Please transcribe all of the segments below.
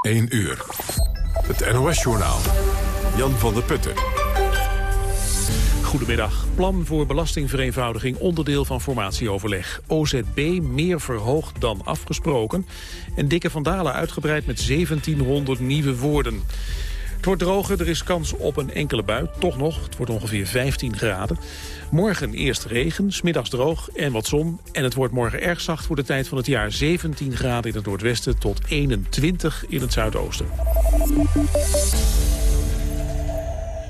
1 uur. Het NOS-journaal. Jan van der Putten. Goedemiddag. Plan voor belastingvereenvoudiging onderdeel van formatieoverleg. OZB meer verhoogd dan afgesproken. En Dikke Vandalen uitgebreid met 1700 nieuwe woorden. Het wordt droger, er is kans op een enkele bui. Toch nog, het wordt ongeveer 15 graden. Morgen eerst regen, smiddags droog en wat zon. En het wordt morgen erg zacht voor de tijd van het jaar. 17 graden in het noordwesten tot 21 in het zuidoosten.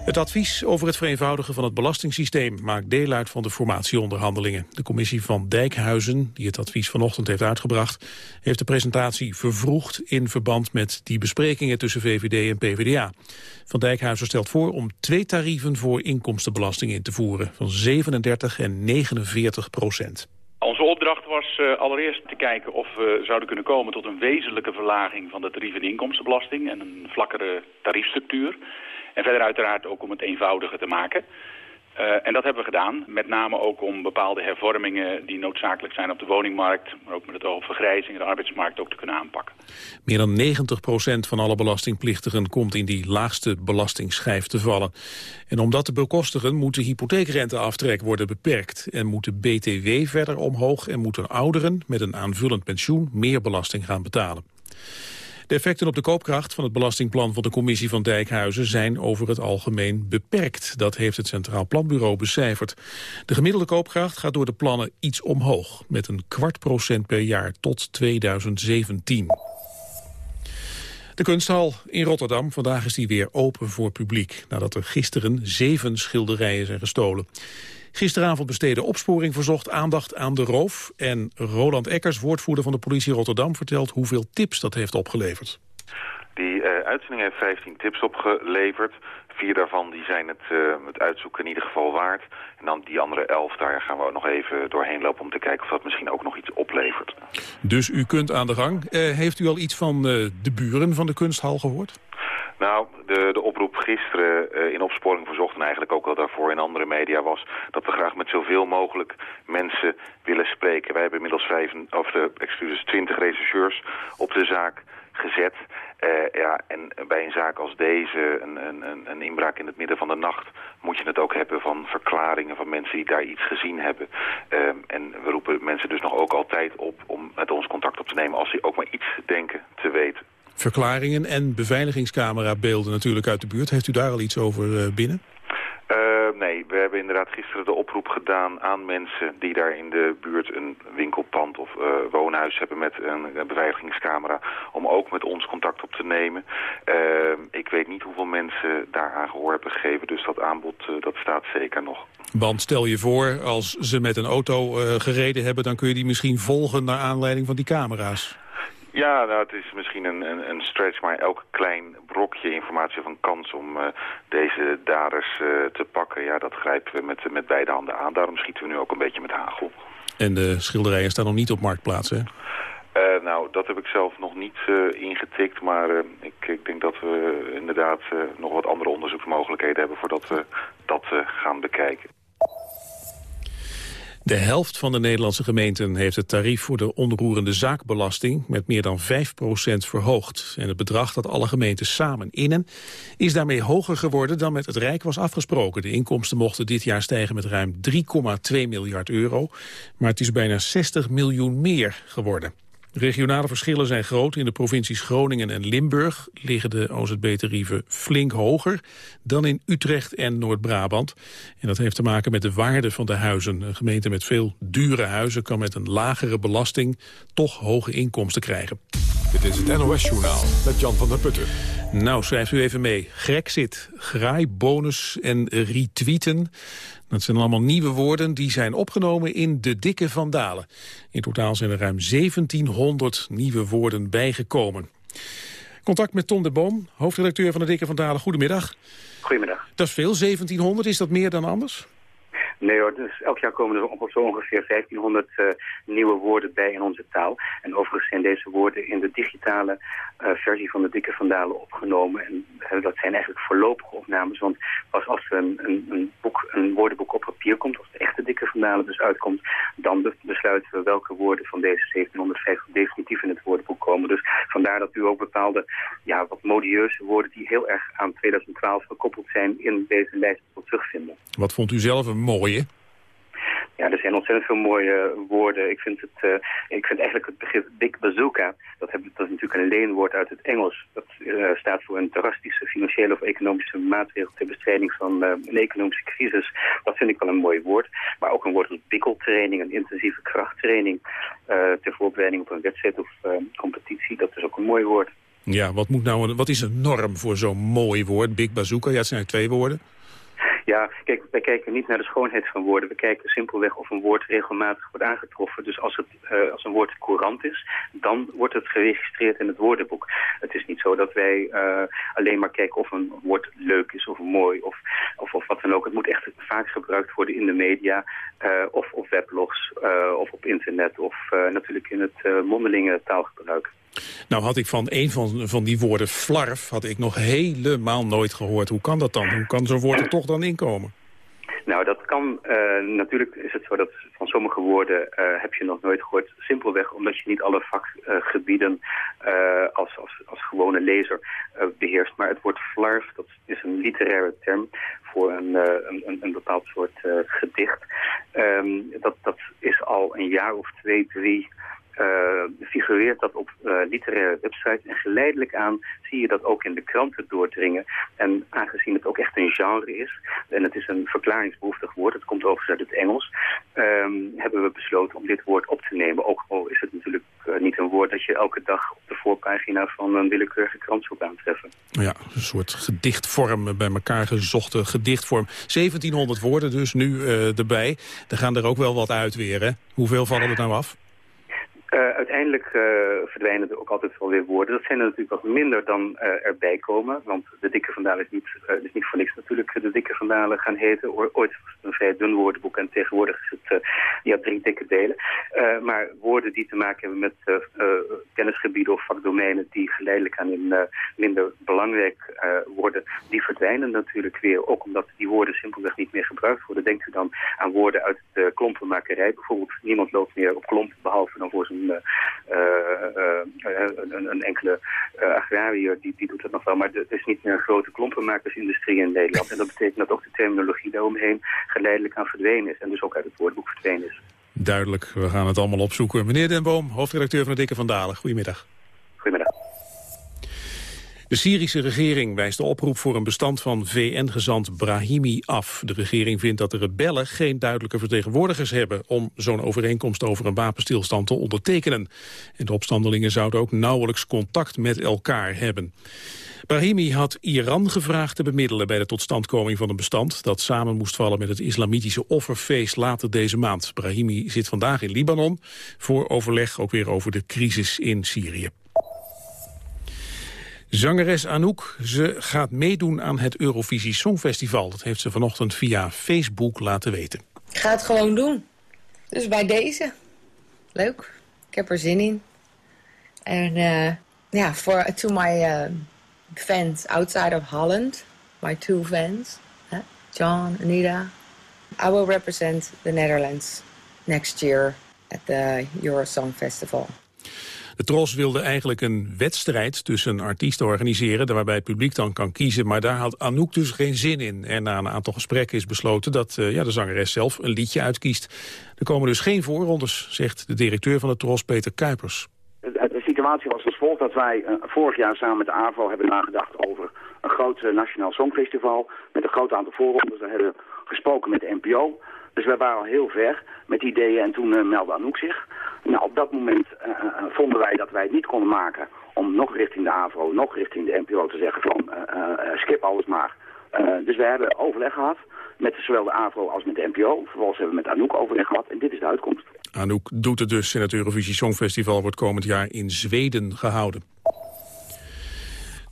Het advies over het vereenvoudigen van het belastingssysteem maakt deel uit van de formatieonderhandelingen. De commissie van Dijkhuizen, die het advies vanochtend heeft uitgebracht, heeft de presentatie vervroegd in verband met die besprekingen tussen VVD en PvdA. Van Dijkhuizen stelt voor om twee tarieven voor inkomstenbelasting in te voeren, van 37 en 49 procent. Onze opdracht was uh, allereerst te kijken of we zouden kunnen komen tot een wezenlijke verlaging van de tarieven inkomstenbelasting en een vlakkere tariefstructuur. En verder uiteraard ook om het eenvoudiger te maken. Uh, en dat hebben we gedaan, met name ook om bepaalde hervormingen die noodzakelijk zijn op de woningmarkt, maar ook met het oog op vergrijzing en de arbeidsmarkt ook te kunnen aanpakken. Meer dan 90% van alle belastingplichtigen komt in die laagste belastingsschijf te vallen. En om dat te bekostigen moet de hypotheekrenteaftrek worden beperkt en moet de BTW verder omhoog en moeten ouderen met een aanvullend pensioen meer belasting gaan betalen. De effecten op de koopkracht van het belastingplan van de commissie van Dijkhuizen zijn over het algemeen beperkt. Dat heeft het Centraal Planbureau becijferd. De gemiddelde koopkracht gaat door de plannen iets omhoog, met een kwart procent per jaar tot 2017. De kunsthal in Rotterdam, vandaag is die weer open voor publiek... nadat er gisteren zeven schilderijen zijn gestolen. Gisteravond besteedde Opsporing Verzocht aandacht aan de roof. En Roland Eckers, woordvoerder van de politie Rotterdam, vertelt hoeveel tips dat heeft opgeleverd. Die uh, uitzending heeft 15 tips opgeleverd. Vier daarvan die zijn het, uh, het uitzoeken in ieder geval waard. En dan die andere elf, daar gaan we nog even doorheen lopen... om te kijken of dat misschien ook nog iets oplevert. Dus u kunt aan de gang. Uh, heeft u al iets van de buren van de kunsthal gehoord? Nou, de, de oproep gisteren uh, in opsporing verzocht en eigenlijk ook al daarvoor in andere media was dat we graag met zoveel mogelijk mensen willen spreken. Wij hebben inmiddels vijf, of de, excuses, 20 rechercheurs op de zaak gezet. Uh, ja, en bij een zaak als deze, een, een, een inbraak in het midden van de nacht, moet je het ook hebben van verklaringen van mensen die daar iets gezien hebben. Uh, en we roepen mensen dus nog ook altijd op om met ons contact op te nemen als ze ook maar iets denken te weten verklaringen en beveiligingscamerabeelden natuurlijk uit de buurt. Heeft u daar al iets over uh, binnen? Uh, nee, we hebben inderdaad gisteren de oproep gedaan aan mensen die daar in de buurt een winkelpand of uh, woonhuis hebben met een, beveiligingscamera, om ook met ons contact op te nemen. ik weet niet hoeveel mensen daaraan gehoor hebben gegeven, dus dat aanbod dat staat zeker nog. Want stel je voor, als ze met een auto gereden hebben, dan kun je die misschien volgen naar aanleiding van die camera's. Ja, nou, het is misschien een, een, een, stretch, maar elk klein brokje informatie van kans om uh, deze daders uh, te pakken, ja, dat grijpen we met, met beide handen aan. Daarom schieten we nu ook een beetje met hagel. En de schilderijen staan nog niet op marktplaats, hè? Uh, nou, dat heb ik zelf nog niet ingetikt, maar ik, ik, denk dat we inderdaad nog wat andere onderzoeksmogelijkheden hebben voordat we dat gaan bekijken. De helft van de Nederlandse gemeenten heeft het tarief voor de onroerende zaakbelasting met meer dan 5% verhoogd. En het bedrag dat alle gemeenten samen innen is daarmee hoger geworden dan met het Rijk was afgesproken. De inkomsten mochten dit jaar stijgen met ruim 3,2 miljard euro, maar het is bijna 60 miljoen meer geworden. Regionale verschillen zijn groot. In de provincies Groningen en Limburg liggen de OZB-tarieven flink hoger dan in Utrecht en Noord-Brabant. En dat heeft te maken met de waarde van de huizen. Een gemeente met veel dure huizen kan met een lagere belasting toch hoge inkomsten krijgen. Dit is het NOS-journaal met Jan van der Putten. Nou, schrijft u even mee. Grexit, graai, bonus en retweeten. Dat zijn allemaal nieuwe woorden die zijn opgenomen in De Dikke Vandalen. In totaal zijn er ruim 1700 nieuwe woorden bijgekomen. Contact met Tom de Boom, hoofdredacteur van De Dikke Vandalen. Goedemiddag. Goedemiddag. Dat is veel, 1700. Is dat meer dan anders? Nee hoor, dus elk jaar komen er zo ongeveer 1500 uh, eh, nieuwe woorden bij in onze taal. En overigens zijn deze woorden in de digitale versie van de Dikke Vandalen opgenomen. En dat zijn eigenlijk voorlopige opnames. Want pas als er een, een, een, boek, een woordenboek op papier komt, als de echte dikke vandalen dus uitkomt, dan besluiten we welke woorden van deze 1750 definitief in het woordenboek komen. Dus vandaar dat u ook bepaalde ja, wat modieuze woorden die heel erg aan 2012 gekoppeld zijn in deze lijst tot terugvinden. Wat vond u zelf een mooie? Ja, er zijn ontzettend veel mooie woorden. Ik vind, het, uh, ik vind eigenlijk het begrip big bazooka, dat, heb, dat is natuurlijk een leenwoord uit het Engels. Dat uh, staat voor een drastische financiële of economische maatregel ter bestrijding van uh, een economische crisis. Dat vind ik wel een mooi woord. Maar ook een woord als bikkeltraining, een intensieve krachttraining ter voorbereiding op een wedstrijd of competitie. Dat is ook een mooi woord. Ja, wat, moet nou wat is een norm voor zo'n mooi woord? Big bazooka, ja, het zijn twee woorden. Ja, kijk, wij kijken niet naar de schoonheid van woorden. We kijken simpelweg of een woord regelmatig wordt aangetroffen. Dus als, het, uh, als een woord courant is, dan wordt het geregistreerd in het woordenboek. Het is niet zo dat wij uh, alleen maar kijken of een woord leuk is of mooi of, of, of wat dan ook. Het moet echt vaak gebruikt worden in de media uh, of op weblogs of op internet of natuurlijk in het mondelinge taalgebruik. Nou had ik van een van, van die woorden flarf, had ik nog helemaal nooit gehoord. Hoe kan dat dan? Hoe kan zo'n woord er toch dan inkomen? Nou, dat kan. Uh, natuurlijk is het zo dat van sommige woorden uh, heb je nog nooit gehoord. Simpelweg omdat je niet alle vakgebieden uh, als, als, als gewone lezer beheerst. Maar het woord flarf, dat is een literaire term voor een, een, een, bepaald soort gedicht. Um, dat, dat is al een jaar of twee, drie figureert dat op uh, literaire websites. En geleidelijk aan zie je dat ook in de kranten doordringen. En aangezien het ook echt een genre is, en het is een verklaringsbehoeftig woord, het komt overigens uit het Engels, um, hebben we besloten om dit woord op te nemen. Ook al is het natuurlijk uh, niet een woord dat je elke dag op de voorpagina van een willekeurige krant zult aantreffen. Ja, een soort gedichtvorm, bij elkaar gezochte gedichtvorm. 1700 woorden dus nu erbij. Er gaan er ook wel wat uit weer? Hoeveel vallen er nou af? Uh, uiteindelijk uh, verdwijnen er ook altijd wel weer woorden. Dat zijn er natuurlijk wat minder dan uh, erbij komen. Want de dikke vandalen is niet, is niet voor niks natuurlijk de dikke vandalen gaan heten. Ooit was het een vrij dun woordenboek en tegenwoordig is het ja, drie dikke delen. maar woorden die te maken hebben met kennisgebieden of vakdomeinen die geleidelijk aan in minder belangrijk worden, die verdwijnen natuurlijk weer. Ook omdat die woorden simpelweg niet meer gebruikt worden. Denkt u dan aan woorden uit de klompenmakerij. Bijvoorbeeld niemand loopt meer op klompen behalve dan voor zijn een, uh, een, een, enkele agrariër die, die doet dat nog wel. Maar het is niet meer een grote klompenmakersindustrie in Nederland. En dat betekent dat ook de terminologie daaromheen geleidelijk aan verdwenen is. En dus ook uit het woordboek verdwenen is. Duidelijk, we gaan het allemaal opzoeken. Meneer Den Boom, hoofdredacteur van de Dikke van Dalen. Goedemiddag. De Syrische regering wijst de oproep voor een bestand van VN-gezant Brahimi af. De regering vindt dat de rebellen geen duidelijke vertegenwoordigers hebben... om zo'n overeenkomst over een wapenstilstand te ondertekenen. En de opstandelingen zouden ook nauwelijks contact met elkaar hebben. Brahimi had Iran gevraagd te bemiddelen bij de totstandkoming van een bestand... dat samen moest vallen met het islamitische offerfeest later deze maand. Brahimi zit vandaag in Libanon voor overleg ook weer over de crisis in Syrië. Zangeres Anouk, ze gaat meedoen aan het Eurovisie Songfestival. Dat heeft ze vanochtend via Facebook laten weten. Ik ga het gewoon doen. Dus bij deze. Leuk. Ik heb er zin in. En uh, ja, for, to my uh, fans outside of Holland, my two fans, John, Anita, I will represent the Netherlands next year at the Eurosong Festival. De Tros wilde eigenlijk een wedstrijd tussen artiesten organiseren... waarbij het publiek dan kan kiezen, maar daar had Anouk dus geen zin in. En na een aantal gesprekken is besloten dat uh, ja, de zangeres zelf een liedje uitkiest. Er komen dus geen voorrondes, zegt de directeur van de Tros, Peter Kuipers. De situatie was als volgt dat wij uh, vorig jaar samen met de AVO hebben nagedacht over een groot uh, nationaal songfestival met een groot aantal voorrondes. Daar hebben we gesproken met de NPO. Dus wij waren al heel ver met ideeën en toen meldde Anouk zich. Nou, op dat moment uh, vonden wij dat wij het niet konden maken om nog richting de AVRO, nog richting de NPO te zeggen van uh, skip alles maar. dus we hebben overleg gehad met zowel de AVRO als met de NPO. Vervolgens hebben we met Anouk overleg gehad en dit is de uitkomst. Anouk doet het dus en het Eurovisie Songfestival wordt komend jaar in Zweden gehouden.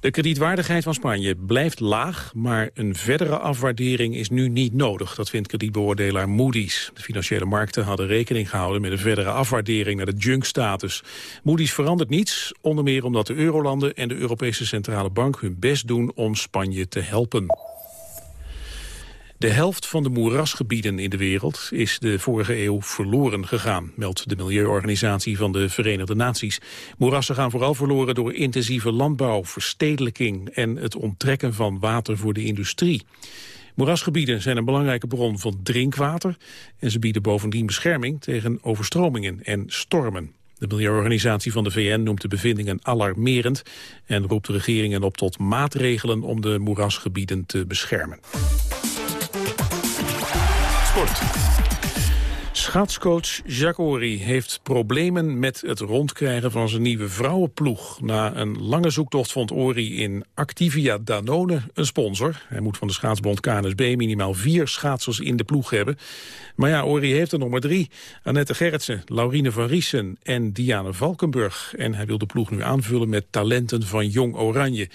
De kredietwaardigheid van Spanje blijft laag, maar een verdere afwaardering is nu niet nodig. Dat vindt kredietbeoordelaar Moody's. De financiële markten hadden rekening gehouden met een verdere afwaardering naar de junk-status. Moody's verandert niets, onder meer omdat de eurolanden en de Europese Centrale Bank hun best doen om Spanje te helpen. De helft van de moerasgebieden in de wereld is de vorige eeuw verloren gegaan, meldt de Milieuorganisatie van de Verenigde Naties. Moerassen gaan vooral verloren door intensieve landbouw, verstedelijking en het onttrekken van water voor de industrie. Moerasgebieden zijn een belangrijke bron van drinkwater en ze bieden bovendien bescherming tegen overstromingen en stormen. De Milieuorganisatie van de VN noemt de bevindingen alarmerend en roept de regeringen op tot maatregelen om de moerasgebieden te beschermen. Schaatscoach Jacques Ory heeft problemen met het rondkrijgen van zijn nieuwe vrouwenploeg. Na een lange zoektocht vond Ory in Activia Danone een sponsor. Hij moet van de schaatsbond KNSB minimaal vier schaatsers in de ploeg hebben. Maar ja, Ory heeft er nog maar drie. Annette Gerritsen, Laurine van Riesen en Diane Valkenburg. En hij wil de ploeg nu aanvullen met talenten van Jong Oranje.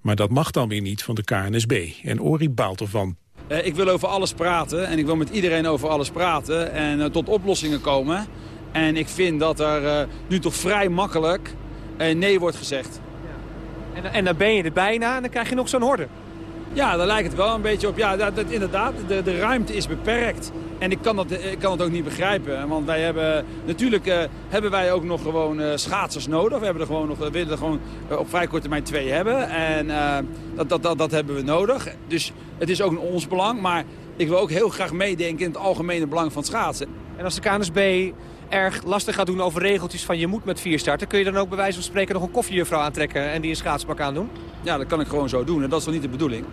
Maar dat mag dan weer niet van de KNSB. En Ory baalt ervan. Uh, ik wil over alles praten en ik wil met iedereen over alles praten en uh, tot oplossingen komen. En ik vind dat er uh, nu toch vrij makkelijk nee wordt gezegd. Ja. En, en, dan ben je er bijna en dan krijg je nog zo'n horde. Ja, daar lijkt het wel een beetje op. Ja, dat, dat inderdaad, de, de ruimte is beperkt. En ik kan, dat, ik kan het ook niet begrijpen. Want wij hebben, natuurlijk hebben wij ook nog gewoon schaatsers nodig. We, hebben er gewoon nog, we willen er gewoon op vrij korte termijn twee hebben. En dat, dat, dat, dat hebben we nodig. Dus het is ook in ons belang. Maar ik wil ook heel graag meedenken in het algemene belang van schaatsen. En als de KNSB erg lastig gaat doen over regeltjes van je moet met vier starten... kun je dan ook bij wijze van spreken nog een koffiejuffrouw aantrekken en die een schaatspak aandoen? Ja, dat kan ik gewoon zo doen en dat is wel niet de bedoeling.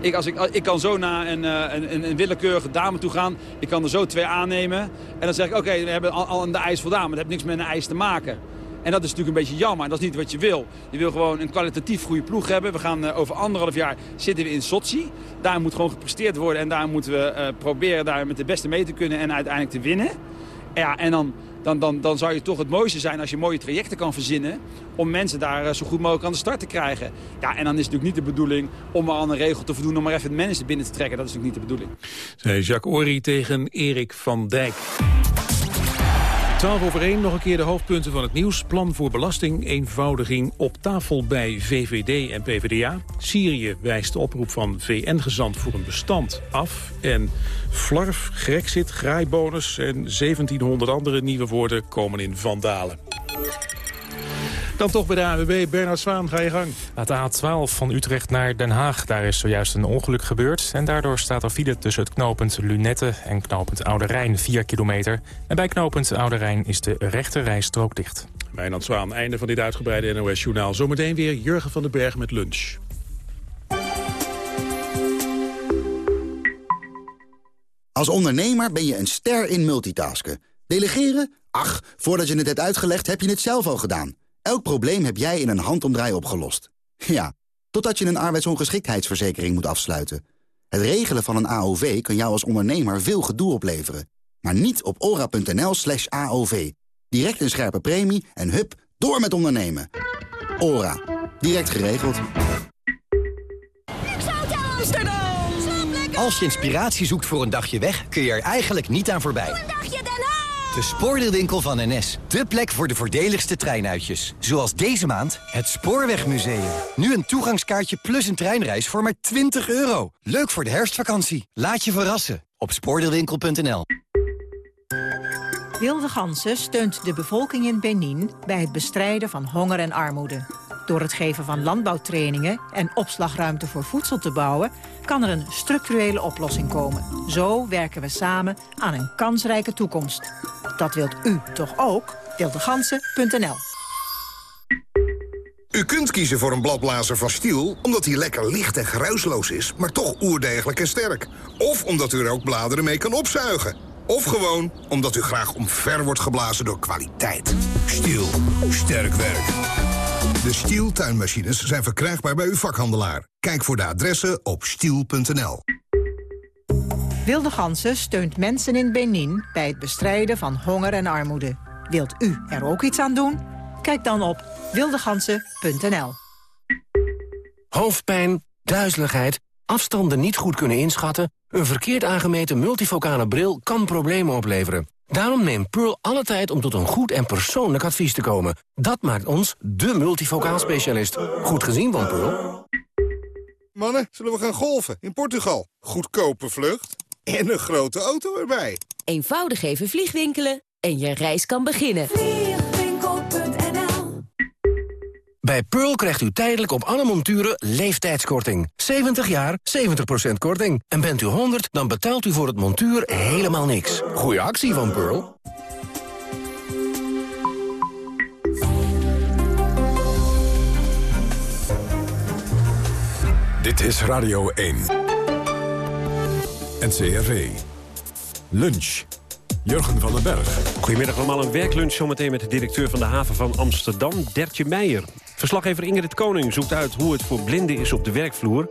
Ik, als ik, ik kan zo naar een, een, een, willekeurige dame toe gaan. Ik kan er zo twee aannemen. En dan zeg ik, oké, we hebben al, al aan de ijs voldaan. Maar dat heeft niks met een ijs te maken. En dat is natuurlijk een beetje jammer. En dat is niet wat je wil. Je wil gewoon een kwalitatief goede ploeg hebben. We gaan uh, over anderhalf jaar zitten we in Sochi. Daar moet gewoon gepresteerd worden. En daar moeten we uh, proberen daar met de beste mee te kunnen en uiteindelijk te winnen. Ja, en dan dan, dan, dan zou je toch het mooiste zijn als je mooie trajecten kan verzinnen... om mensen daar eh, zo goed mogelijk aan de start te krijgen. Ja, en dan is het natuurlijk niet de bedoeling om maar een regel te voldoen... om maar even het mensen binnen te trekken. Dat is natuurlijk niet de bedoeling. Jacques Ory tegen Erik van Dijk. 12 over 1, nog een keer de hoofdpunten van het nieuws. Plan voor belasting, eenvoudiging op tafel bij VVD en PvdA. Syrië wijst de oproep van VN-gezant voor een bestand af. En flarf, grexit, graaibonus en 1700 andere nieuwe woorden komen in vandalen. Dan toch bij de AWB. Bernard Zwaan, ga je gang. Uit de A12 van Utrecht naar Den Haag. Daar is zojuist een ongeluk gebeurd. En daardoor staat er file tussen het knooppunt Lunette en knooppunt Oude Rijn 4 kilometer. En bij knooppunt Oude Rijn is de rechte rijstrook dicht. Wijnand Zwaan, einde van dit uitgebreide NOS-journaal. Zometeen weer Jurgen van den Berg met lunch. Als ondernemer ben je een ster in multitasken. Delegeren? Ach, voordat je het hebt uitgelegd heb je het zelf al gedaan. Elk probleem heb jij in een handomdraai opgelost. Ja, totdat je een arbeidsongeschiktheidsverzekering moet afsluiten. Het regelen van een AOV kan jou als ondernemer veel gedoe opleveren. Maar niet op ora.nl slash AOV. Direct een scherpe premie en hup, door met ondernemen. Ora. Direct geregeld. Als je inspiratie zoekt voor een dagje weg, kun je er eigenlijk niet aan voorbij. De spoordeelwinkel van NS. De plek voor de voordeligste treinuitjes. Zoals deze maand het Spoorwegmuseum. Nu een toegangskaartje plus een treinreis voor maar 20 euro. Leuk voor de herfstvakantie. Laat je verrassen op spoordeelwinkel.nl. Wilde Gansen steunt de bevolking in Benin bij het bestrijden van honger en armoede. Door het geven van landbouwtrainingen en opslagruimte voor voedsel te bouwen... kan er een structurele oplossing komen. Zo werken we samen aan een kansrijke toekomst. Dat wilt u toch ook? Wildegansen.nl U kunt kiezen voor een bladblazer van Stiel... omdat hij lekker licht en geruisloos is, maar toch oerdegelijk en sterk. Of omdat u er ook bladeren mee kan opzuigen. Of gewoon omdat u graag omver wordt geblazen door kwaliteit. Stiel. Sterk werk. De Stiel tuinmachines zijn verkrijgbaar bij uw vakhandelaar. Kijk voor de adressen op stiel.nl. Wilde Gansen steunt mensen in Benin bij het bestrijden van honger en armoede. Wilt u er ook iets aan doen? Kijk dan op wildegansen.nl. Hoofdpijn, duizeligheid, afstanden niet goed kunnen inschatten... een verkeerd aangemeten multifocale bril kan problemen opleveren. Daarom neemt Pearl alle tijd om tot een goed en persoonlijk advies te komen. Dat maakt ons de multifocaal specialist. Goed gezien van Pearl. Mannen, zullen we gaan golfen in Portugal? Goedkope vlucht en een grote auto erbij. Eenvoudig even vliegwinkelen en je reis kan beginnen. Bij Pearl krijgt u tijdelijk op alle monturen leeftijdskorting. 70 jaar, 70% korting. En bent u 100, dan betaalt u voor het montuur helemaal niks. Goeie actie van Pearl. Dit is Radio 1. NCRV. Lunch. Jurgen van den Berg. Goedemiddag allemaal, een werklunch zometeen met de directeur van de haven van Amsterdam, Dertje Meijer. Verslaggever Ingrid Koning zoekt uit hoe het voor blinden is op de werkvloer.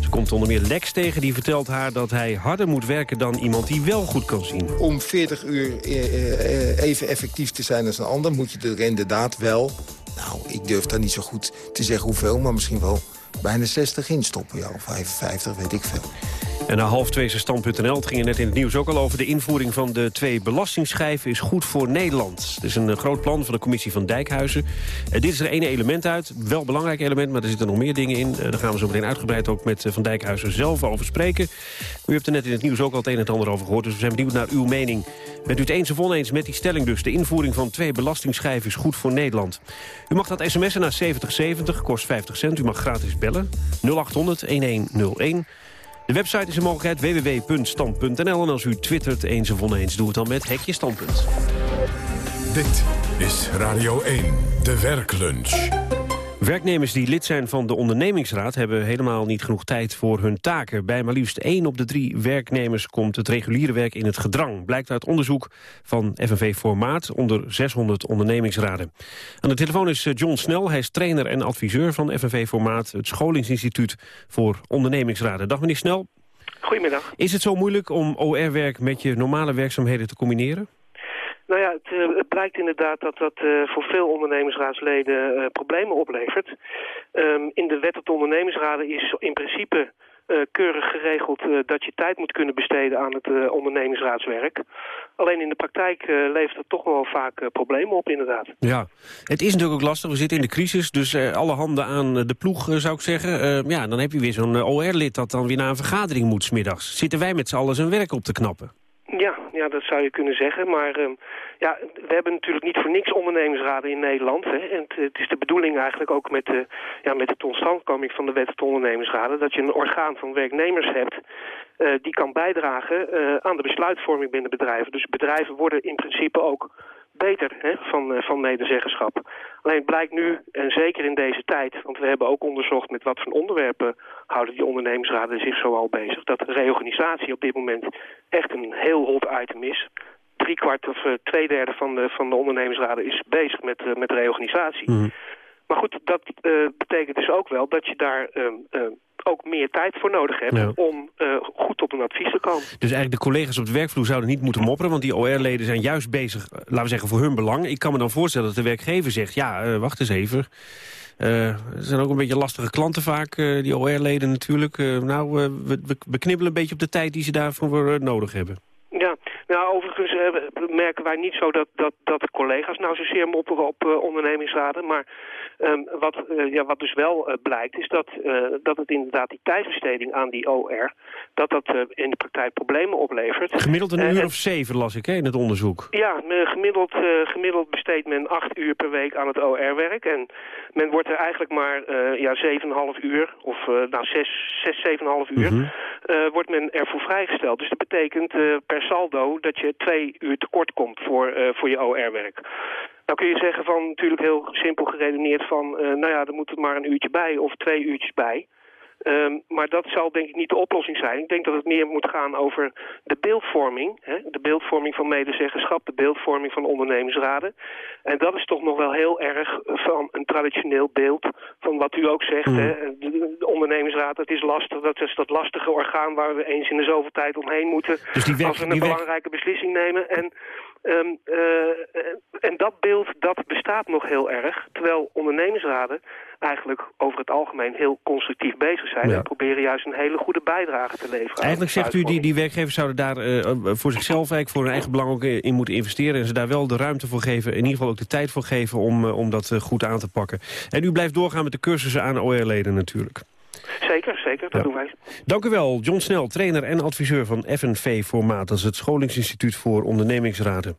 Ze komt onder meer Lex tegen, die vertelt haar dat hij harder moet werken dan iemand die wel goed kan zien. Om 40 uur eh, eh, even effectief te zijn als een ander moet je er inderdaad wel... Nou, ik durf daar niet zo goed te zeggen hoeveel, maar misschien wel bijna 60 in stoppen. Of 55, weet ik veel. En na half twee is stand.nl. Het ging er net in het nieuws ook al over. De invoering van de twee belastingschijven is goed voor Nederland. Het is een eh, groot plan van de commissie van Dijkhuizen. Uh, dit is er één element uit. Wel belangrijk element, maar er zitten nog meer dingen in. Uh, daar gaan we zo meteen uitgebreid ook met Van Dijkhuizen zelf over spreken. U hebt er net in het nieuws ook al het een en het ander over gehoord. Dus we zijn benieuwd naar uw mening. Bent u het eens of oneens met die stelling dus? De invoering van twee belastingschijven is goed voor Nederland. U mag dat sms'en naar 7070, kost 50 cent. U mag gratis bellen. 0800 1101. De website is een mogelijkheid www.stand.nl. En als u twittert eens of oneens, doe het dan met Hekje Standpunt. Dit is Radio 1, de werklunch. Werknemers die lid zijn van de ondernemingsraad... hebben helemaal niet genoeg tijd voor hun taken. Bij maar liefst één op de drie werknemers komt het reguliere werk in het gedrang. Blijkt uit onderzoek van FNV Formaat onder 600 ondernemingsraden. Aan de telefoon is eh, John Snel. Hij is trainer en adviseur van FNV Formaat... het scholingsinstituut voor ondernemingsraden. Dag meneer Snel. Goedemiddag. Is het zo moeilijk om OR-werk met je normale werkzaamheden te combineren? Nou ja, het, uh, het, blijkt inderdaad dat dat uh, voor veel ondernemingsraadsleden uh, problemen oplevert. Um, in de wet op de ondernemingsraden is in principe keurig geregeld dat je tijd moet kunnen besteden aan het ondernemingsraadswerk. Alleen in de praktijk levert het toch wel vaak problemen op, inderdaad. Ja, het is natuurlijk ook lastig. We zitten in de crisis, dus alle handen aan de ploeg, zou ik zeggen. ja, dan heb je weer zo'n OR-lid dat dan weer naar een vergadering moet smiddags. Zitten wij met z'n allen zijn werk op te knappen? Ja, dat zou je kunnen zeggen. Maar uh, ja, we hebben natuurlijk niet voor niks ondernemingsraden in Nederland. Hè. En het, is de bedoeling eigenlijk ook met de, ja, met de totstandkoming van de wet op ondernemingsraden... dat je een orgaan van werknemers hebt uh, die kan bijdragen uh, aan de besluitvorming binnen bedrijven. Dus bedrijven worden in principe ook beter hè, van, uh, van medezeggenschap. Alleen blijkt nu, en zeker in deze tijd... want we hebben ook onderzocht met wat voor onderwerpen... houden die ondernemingsraden zich zoal bezig... dat reorganisatie op dit moment echt een heel hot item is. Drie kwart of uh, twee derde van de, van de ondernemingsraden is bezig met, uh, met reorganisatie. Mm. Maar goed, dat uh, betekent dus ook wel dat je daar ook meer tijd voor nodig hebt ja. om uh, goed tot een advies te komen. Dus eigenlijk de collega's op de werkvloer zouden niet moeten mopperen... want die OR-leden zijn juist bezig, laten we zeggen, voor hun belang. Ik kan me dan voorstellen dat de werkgever zegt... ja, uh, wacht eens even... Uh, er zijn ook een beetje lastige klanten vaak, die OR-leden natuurlijk. Nou, we, we, knibbelen een beetje op de tijd die ze daarvoor nodig hebben. Nou overigens merken wij niet zo dat, dat, dat de collega's nou zozeer mopperen op ondernemingsraden. Maar Um, wat, uh, ja, wat dus wel uh, blijkt is dat, dat het inderdaad die tijdbesteding aan die OR... dat dat in de praktijk problemen oplevert. Gemiddeld een uur of zeven las ik hè, in het onderzoek. Ja, gemiddeld, gemiddeld besteedt men acht uur per week aan het OR-werk. En men wordt er eigenlijk maar ja, 7,5 uur of nou 6, 6 7,5 uur... Mm -hmm. wordt men ervoor vrijgesteld. Dus dat betekent per saldo dat je twee uur tekort komt voor, voor je OR-werk. Nou kun je zeggen van natuurlijk heel simpel geredeneerd van... Uh, nou ja, er moet er maar een uurtje bij of twee uurtjes bij. Um, maar dat zal denk ik niet de oplossing zijn. Ik denk dat het meer moet gaan over de beeldvorming. Hè? De beeldvorming van medezeggenschap, de beeldvorming van ondernemingsraden. En dat is toch nog wel heel erg van een traditioneel beeld van wat u ook zegt. Mm. Hè? De, de, ondernemingsraad, het is lastig. Dat is dat lastige orgaan waar we eens in de zoveel tijd omheen moeten. Dus die als we een belangrijke beslissing nemen. En Ehm, eh, en dat beeld dat bestaat nog heel erg. Terwijl ondernemersraden eigenlijk over het algemeen heel constructief bezig zijn... en proberen juist een hele goede bijdrage te leveren. Eigenlijk zegt u, die, die werkgevers zouden daar uh, voor zichzelf... eigenlijk voor hun eigen belang ook in moeten investeren... en ze daar wel de ruimte voor geven, in ieder geval ook de tijd voor geven... om, om dat goed aan te pakken. En u blijft doorgaan met de cursussen aan OR-leden natuurlijk. Zeker, zeker. Dat doen wij. Dank u wel, John Snel, trainer en adviseur van FNV Formaat. Dat is het Scholingsinstituut voor Ondernemingsraden.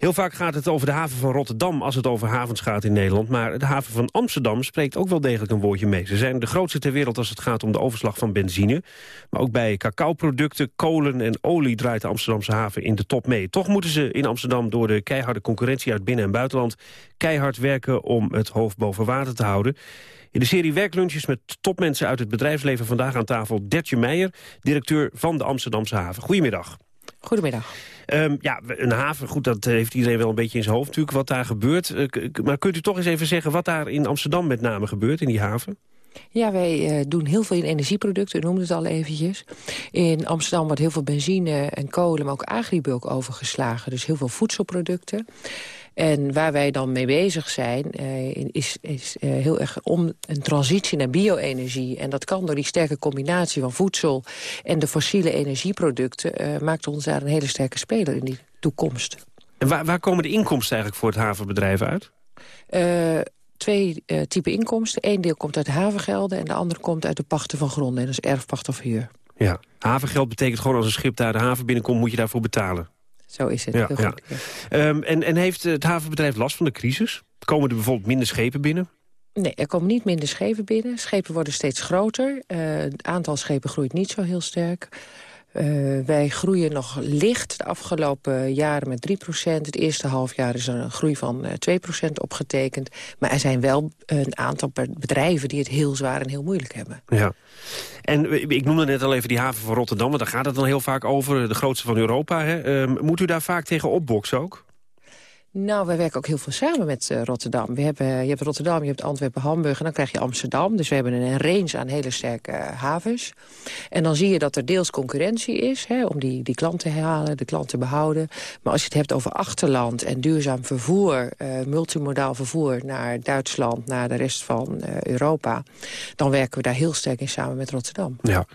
Heel vaak gaat het over de haven van Rotterdam als het over havens gaat in Nederland. Maar de haven van Amsterdam spreekt ook wel degelijk een woordje mee. Ze zijn de grootste ter wereld als het gaat om de overslag van benzine. Maar ook bij cacaoproducten, kolen en olie draait de Amsterdamse haven in de top mee. Toch moeten ze in Amsterdam door de keiharde concurrentie uit binnen- en buitenland... keihard werken om het hoofd boven water te houden. In de serie werklunches met topmensen uit het bedrijfsleven vandaag aan tafel Dertje Meijer, directeur van de Amsterdamse haven. Goedemiddag. Goedemiddag. Um, ja, een haven, goed, dat heeft iedereen wel een beetje in zijn hoofd natuurlijk, wat daar gebeurt. Uh, maar kunt u toch eens even zeggen wat daar in Amsterdam met name gebeurt, in die haven? Ja, wij uh, doen heel veel in energieproducten, u noemde het al eventjes. In Amsterdam wordt heel veel benzine en kolen, maar ook agribulk overgeslagen. Dus heel veel voedselproducten. En waar wij dan mee bezig zijn, uh, is, is uh, heel erg om een transitie naar bio-energie. En dat kan door die sterke combinatie van voedsel en de fossiele energieproducten... Uh, maakt ons daar een hele sterke speler in die toekomst. En waar, waar komen de inkomsten eigenlijk voor het havenbedrijf uit? twee typen inkomsten. Eén deel komt uit de havengelden en de andere komt uit de pachten van gronden. En dat is erfpacht of huur. Ja, havengeld betekent gewoon als een schip daar de haven binnenkomt... moet je daarvoor betalen. Zo is het. Ja, heel goed, ja. Um, en, en heeft het havenbedrijf last van de crisis? Komen er bijvoorbeeld minder schepen binnen? Nee, er komen niet minder schepen binnen. Schepen worden steeds groter. Uh, het aantal schepen groeit niet zo heel sterk. Uh, wij groeien nog licht de afgelopen jaren met 3% Het eerste halfjaar is er een groei van uh, 2% opgetekend. Maar er zijn wel een aantal bedrijven die het heel zwaar en heel moeilijk hebben. Ja. En ik noemde net al even die haven van Rotterdam, want daar gaat het dan heel vaak over. De grootste van Europa. Hè? Uh, moet u daar vaak tegen opboksen ook? Nou, wij werken ook heel veel samen met uh, Rotterdam. We hebben, je hebt Rotterdam, je hebt Antwerpen, Hamburg en dan krijg je Amsterdam. Dus we hebben een range aan hele sterke uh, havens. En dan zie je dat er deels concurrentie is hè, om die, die klant te halen, de klant te behouden. Maar als je het hebt over achterland en duurzaam vervoer, uh, multimodaal vervoer naar Duitsland, naar de rest van Europa, dan werken we daar heel sterk in samen met Rotterdam. Ja.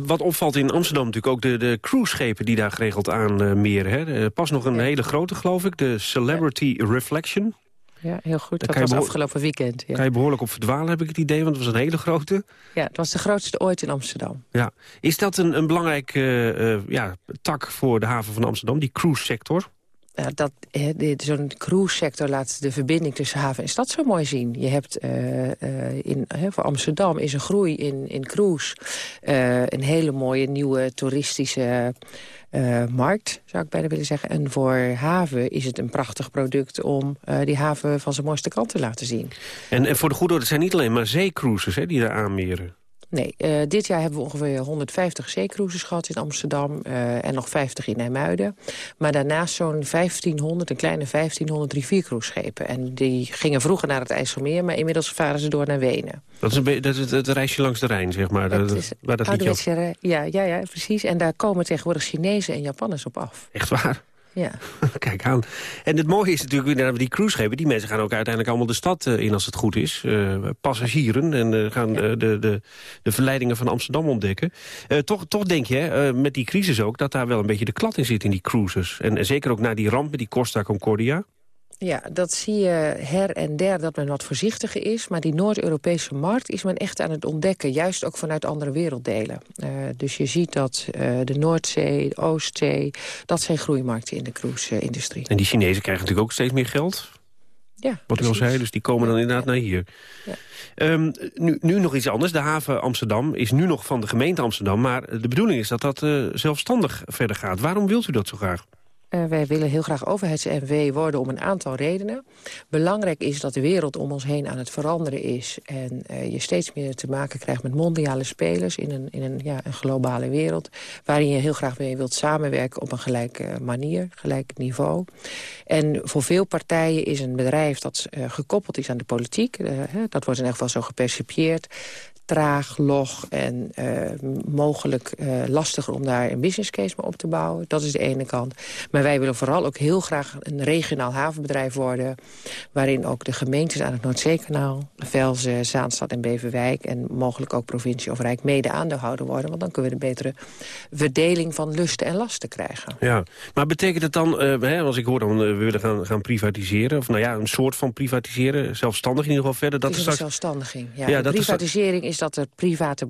wat opvalt in Amsterdam natuurlijk ook de, de cruiseschepen die daar geregeld aan meren. Hè. pas nog een ja. hele grote, geloof ik, de Celeb Celebrity Reflection. Ja, heel goed. dat was afgelopen weekend. Ja. Kan je behoorlijk op verdwalen, heb ik het idee, want het was een hele grote. Ja, het was de grootste ooit in Amsterdam. Ja. Is dat een, een belangrijke uh, uh, ja, tak voor de haven van Amsterdam, die cruise sector? Ja, dat, zo'n cruise-sector laat de verbinding tussen haven en stad zo mooi zien. Je hebt uh, uh, in, voor Amsterdam is een groei in, in cruise uh, een hele mooie nieuwe toeristische uh, markt, zou ik bijna willen zeggen. En voor haven is het een prachtig product om uh, die haven van zijn mooiste kant te laten zien. En, en voor de goede orde, het zijn niet alleen maar zeecruises hè, die daar aanmeren. Nee, uh, dit jaar hebben we ongeveer 150 zeecruises gehad in Amsterdam uh, en nog 50 in Nijmuiden. Maar daarnaast zo'n 1500, een kleine 1500 riviercruiseschepen. En die gingen vroeger naar het IJsselmeer, maar inmiddels varen ze door naar Wenen. Dat is, een dat is het, reisje langs de Rijn, zeg maar. Dat, is, waar dat liedje ja, ja, ja, precies. En daar komen tegenwoordig Chinezen en Japanners op af. Echt waar? Ja. Kijk aan. En het mooie is natuurlijk, die cruiseschepen... die mensen gaan ook uiteindelijk allemaal de stad uh, in als het goed is. Uh, passagieren en uh, gaan de, de, de verleidingen van Amsterdam ontdekken. toch, toch denk je, met die crisis ook... dat daar wel een beetje de klad in zit in die cruises. En, en zeker ook na die ramp met die Costa Concordia. Ja, dat zie je her en der dat men wat voorzichtiger is. Maar die Noord-Europese markt is men echt aan het ontdekken. Juist ook vanuit andere werelddelen. Uh, dus je ziet dat uh, de Noordzee, de Oostzee... dat zijn groeimarkten in de cruise-industrie. En die Chinezen krijgen natuurlijk ook steeds meer geld. Ja, Wat u al zei, dus die komen dan inderdaad naar hier. Ja. Um, nu, nu nog iets anders. De haven Amsterdam is nu nog van de gemeente Amsterdam. Maar de bedoeling is dat dat uh, zelfstandig verder gaat. Waarom wilt u dat zo graag? Uh, wij willen heel graag overheids-NW worden om een aantal redenen. Belangrijk is dat de wereld om ons heen aan het veranderen is... en uh, je steeds meer te maken krijgt met mondiale spelers... in een, in een, ja, een globale wereld... waarin je heel graag mee wilt samenwerken op een gelijke manier, gelijk niveau. En voor veel partijen is een bedrijf dat gekoppeld is aan de politiek... dat wordt in ieder geval zo gepercipieerd traag, log en uh, mogelijk uh, lastiger om daar een business case mee op te bouwen. Dat is de ene kant. Maar wij willen vooral ook heel graag een regionaal havenbedrijf worden... waarin ook de gemeentes aan het Noordzeekanaal, Velzen, Zaanstad en Beverwijk... en mogelijk ook provincie of Rijk mede aandeelhouder worden. Want dan kunnen we een betere verdeling van lusten en lasten krijgen. Ja, maar betekent het dan, uh, hè, als ik hoor dan we willen gaan, gaan privatiseren... of nou ja, een soort van privatiseren, zelfstandig in ieder geval verder... Dat is een zelfstandiging, ja. ja de privatisering is dat er private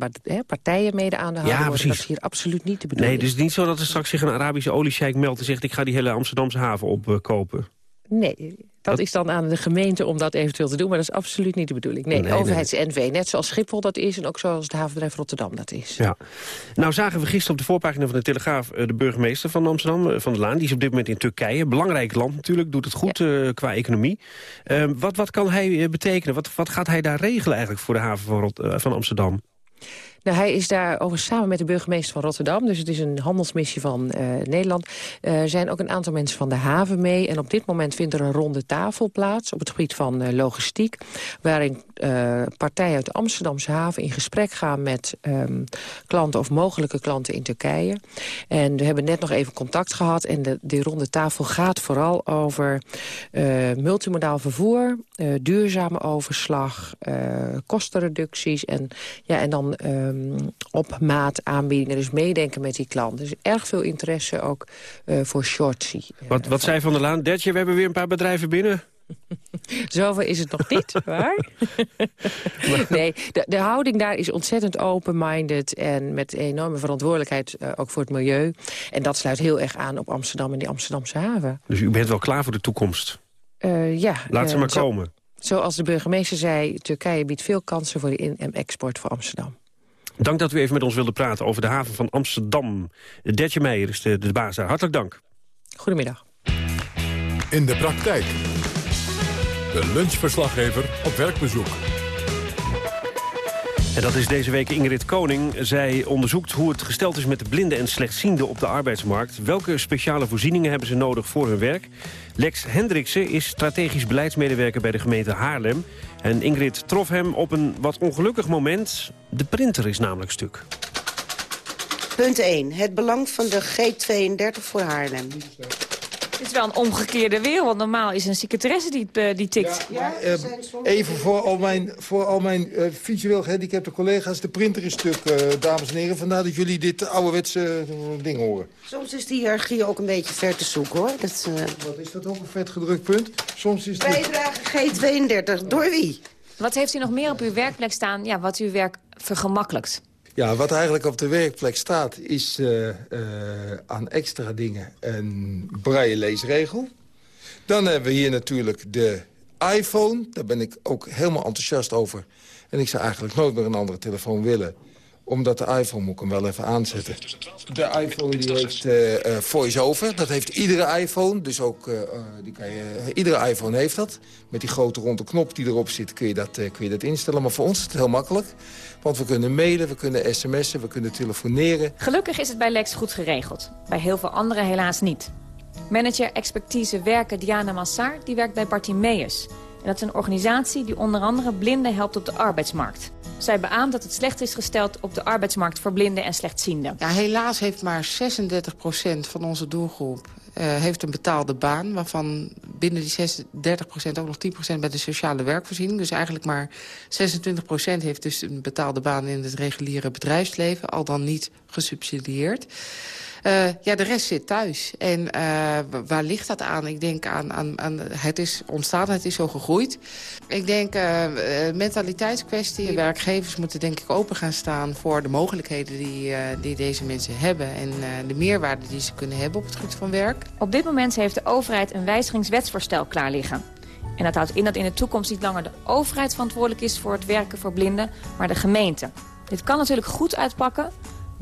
partijen mede aan de hand ja, worden. Dat is hier absoluut niet de bedoeling. Nee, dus niet zo dat er straks zich een Arabische oliesjeik meldt... en zegt ik ga die hele Amsterdamse haven opkopen. Nee, dat, is dan aan de gemeente om dat eventueel te doen. Maar dat is absoluut niet de bedoeling. Nee, nee overheids-NV, net zoals Schiphol dat is... en ook zoals het havenbedrijf Rotterdam dat is. Ja. Nou zagen we gisteren op de voorpagina van de Telegraaf... Eh, de burgemeester van Amsterdam, eh, Van der Laan. Die is op dit moment in Turkije. Belangrijk land natuurlijk, doet het goed ja. uh, qua economie. Uh, wat, wat kan hij betekenen? Wat, wat gaat hij daar regelen eigenlijk voor de haven van, Rot van Amsterdam? Nou, hij is daar over samen met de burgemeester van Rotterdam. Dus het is een handelsmissie van uh, Nederland. Er uh, zijn ook een aantal mensen van de haven mee. En op dit moment vindt er een ronde tafel plaats op het gebied van uh, logistiek. Waarin partijen uit Amsterdamse haven in gesprek gaan met um, klanten of mogelijke klanten in Turkije. En we hebben net nog even contact gehad. En de, die ronde tafel gaat vooral over multimodaal vervoer, duurzame overslag, kostenreducties en, ja, en dan um, op maat aanbiedingen. Dus meedenken met die klant. Dus erg veel interesse ook uh, voor shortsy. Wat, wat zei Van der Laan? Detje, we hebben weer een paar bedrijven binnen. Zoveel is het nog niet, waar? nee, de, de, houding daar is ontzettend open-minded... en met enorme verantwoordelijkheid uh, ook voor het milieu. En dat sluit heel erg aan op Amsterdam en die Amsterdamse haven. Dus u bent wel klaar voor de toekomst? Uh, ja. Laat ze maar zo, komen. Zoals de burgemeester zei, Turkije biedt veel kansen voor de in- en export voor Amsterdam. Dank dat u even met ons wilde praten over de haven van Amsterdam. Dertje Meijer is de, de baas daar. Hartelijk dank. Goedemiddag. In de praktijk. De lunchverslaggever op werkbezoek. En dat is deze week Ingrid Koning. Zij onderzoekt hoe het gesteld is met de blinden en slechtzienden op de arbeidsmarkt. Welke speciale voorzieningen hebben ze nodig voor hun werk? Lex Hendriksen is strategisch beleidsmedewerker bij de gemeente Haarlem. En Ingrid trof hem op een wat ongelukkig moment. De printer is namelijk stuk. Punt 1. Het belang van de G32 voor Haarlem. Het is wel een omgekeerde wereld. Normaal is een secretaresse die, uh, die tikt. Ja, uh, even voor al mijn, voor al mijn uh, visueel gehandicapte collega's. De printer is stuk, dames en heren. Vandaar dat jullie dit ouderwetse ding horen. Soms is die hiërarchie ook een beetje ver te zoeken, hoor. Dat, Wat is dat ook een vet gedrukt punt? Soms is Bijdrage G32. Door wie? Wat heeft u nog meer op uw werkplek staan ja, wat uw werk vergemakkelijkt? Ja, wat eigenlijk op de werkplek staat is uh, uh, aan extra dingen een braille leesregel. Dan hebben we hier natuurlijk de iPhone. Daar ben ik ook helemaal enthousiast over. En ik zou eigenlijk nooit meer een andere telefoon willen omdat de iPhone moet ik hem wel even aanzetten. De iPhone die heeft uh, voice-over. Dat heeft iedere iPhone. Dus ook, uh, die kan je, iedere iPhone heeft dat. Met die grote ronde knop die erop zit kun je, dat, kun je dat instellen. Maar voor ons is het heel makkelijk. Want we kunnen mailen, we kunnen sms'en, we kunnen telefoneren. Gelukkig is het bij Lex goed geregeld. Bij heel veel anderen helaas niet. Manager expertise werken Diana Massar die werkt bij Bartimeus. En dat is een organisatie die onder andere blinden helpt op de arbeidsmarkt. Zij beaamt dat het slecht is gesteld op de arbeidsmarkt voor blinden en slechtzienden. Ja, helaas heeft maar 36% van onze doelgroep uh, heeft een betaalde baan... waarvan binnen die 36% ook nog 10% bij de sociale werkvoorziening. Dus eigenlijk maar 26% heeft dus een betaalde baan in het reguliere bedrijfsleven... al dan niet gesubsidieerd. Uh, ja, de rest zit thuis. En uh, waar ligt dat aan? Ik denk aan, aan, aan het is ontstaan, het is zo gegroeid. Ik denk uh, mentaliteitskwestie. Werkgevers moeten denk ik open gaan staan voor de mogelijkheden die, die deze mensen hebben. En de meerwaarde die ze kunnen hebben op het gebied van werk. Op dit moment heeft de overheid een wijzigingswetsvoorstel klaar liggen. En dat houdt in dat in de toekomst niet langer de overheid verantwoordelijk is voor het werken voor blinden, maar de gemeente. Dit kan natuurlijk goed uitpakken,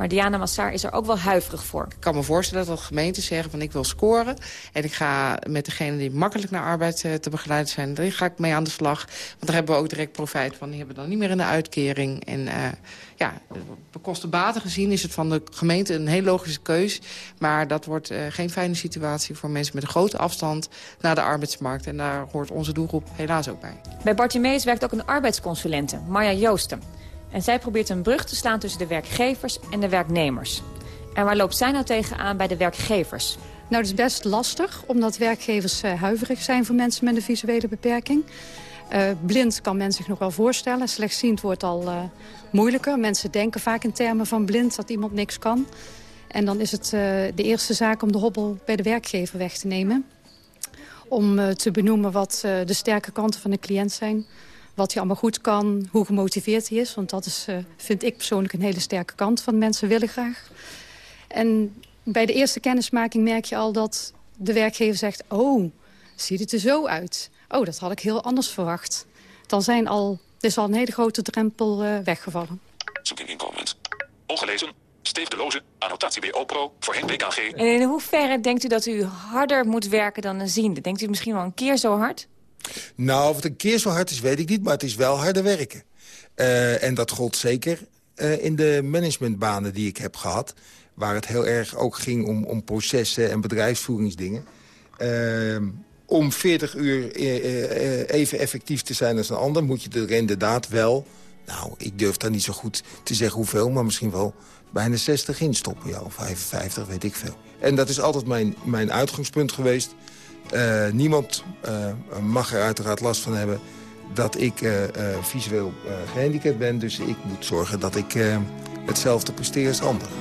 maar Diana Massar is er ook wel huiverig voor. Ik kan me voorstellen dat gemeenten zeggen van ik wil scoren. En ik ga met degene die makkelijk naar arbeid uh, te begeleiden zijn. Daar ga ik mee aan de slag. Want daar hebben we ook direct profijt van. Die hebben dan niet meer in de uitkering. En uh, ja, kosten-baten gezien is het van de gemeente een heel logische keus. Maar dat wordt uh, geen fijne situatie voor mensen met een grote afstand naar de arbeidsmarkt. En daar hoort onze doelgroep helaas ook bij. Bij Bartimeus werkt ook een arbeidsconsulente, Marja Joosten. En zij probeert een brug te slaan tussen de werkgevers en de werknemers. En waar loopt zij nou tegenaan bij de werkgevers? Nou, dat is best lastig, omdat werkgevers uh, huiverig zijn voor mensen met een visuele beperking. Uh, blind kan men zich nog wel voorstellen. Slechtziend wordt al uh, moeilijker. Mensen denken vaak in termen van blind, dat iemand niks kan. En dan is het de eerste zaak om de hobbel bij de werkgever weg te nemen. Om te benoemen wat de sterke kanten van de cliënt zijn. Wat hij allemaal goed kan, hoe gemotiveerd hij is. Want dat is, vind ik persoonlijk een hele sterke kant van mensen willen graag. En bij de eerste kennismaking merk je al dat de werkgever zegt... oh, ziet het er zo uit? Oh, dat had ik heel anders verwacht. Dan zijn al, is al een hele grote drempel uh, weggevallen. Zoek in inkomend. Ongelezen. Steef de loze. Annotatie BO Pro. Voorheen BKG. En in hoeverre denkt u dat u harder moet werken dan een ziende? Denkt u misschien wel een keer zo hard? Nou, of het een keer zo hard is, weet ik niet. Maar het is wel harder werken. Uh, en dat gold zeker uh, in de managementbanen die ik heb gehad waar het heel erg ook ging om, om processen en bedrijfsvoeringsdingen. Uh, om 40 uur even effectief te zijn als een ander... moet je er inderdaad wel... nou, ik durf daar niet zo goed te zeggen hoeveel... maar misschien wel bijna 60 in stoppen, ja, of 55, weet ik veel. En dat is altijd mijn, mijn uitgangspunt geweest. Uh, niemand uh, mag er uiteraard last van hebben dat ik uh, visueel gehandicapt ben. Dus ik moet zorgen dat ik hetzelfde presteer als anderen.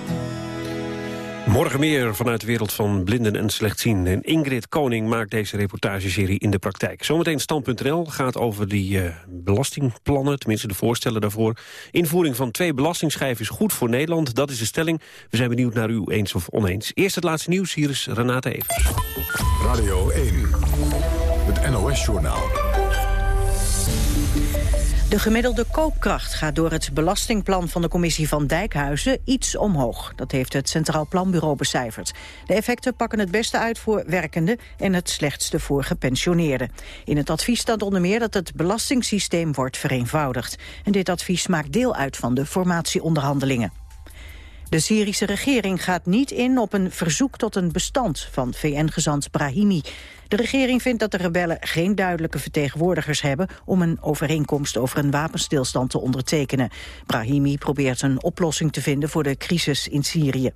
Morgen meer vanuit de wereld van blinden en slechtzienden. Ingrid Koning maakt deze reportageserie in de praktijk. Zometeen Stand.nl gaat over die uh, belastingplannen, tenminste de voorstellen daarvoor. Invoering van twee belastingschijven is goed voor Nederland, dat is de stelling. We zijn benieuwd naar u eens of oneens. Eerst het laatste nieuws, hier is Renate Evers. Radio 1, het NOS-journaal. De gemiddelde koopkracht gaat door het belastingplan van de commissie van Dijkhuizen iets omhoog. Dat heeft het Centraal Planbureau becijferd. De effecten pakken het beste uit voor werkenden en het slechtste voor gepensioneerden. In het advies staat onder meer dat het belastingssysteem wordt vereenvoudigd. En dit advies maakt deel uit van de formatieonderhandelingen. De Syrische regering gaat niet in op een verzoek tot een bestand van VN-gezant Brahimi. De regering vindt dat de rebellen geen duidelijke vertegenwoordigers hebben om een overeenkomst over een wapenstilstand te ondertekenen. Brahimi probeert een oplossing te vinden voor de crisis in Syrië.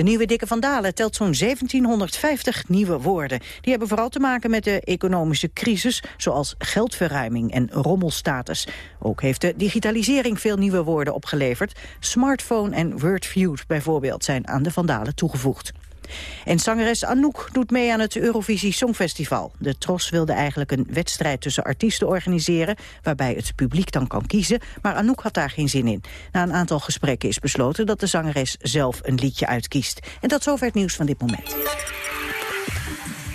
De nieuwe Dikke Vandalen telt zo'n 1750 nieuwe woorden. Die hebben vooral te maken met de economische crisis... zoals geldverruiming en rommelstatus. Ook heeft de digitalisering veel nieuwe woorden opgeleverd. Smartphone en Wordfeud bijvoorbeeld zijn aan de Vandalen toegevoegd. En zangeres Anouk doet mee aan het Eurovisie Songfestival. De Tros wilde eigenlijk een wedstrijd tussen artiesten organiseren... waarbij het publiek dan kan kiezen, maar Anouk had daar geen zin in. Na een aantal gesprekken is besloten dat de zangeres zelf een liedje uitkiest. En dat zover het nieuws van dit moment.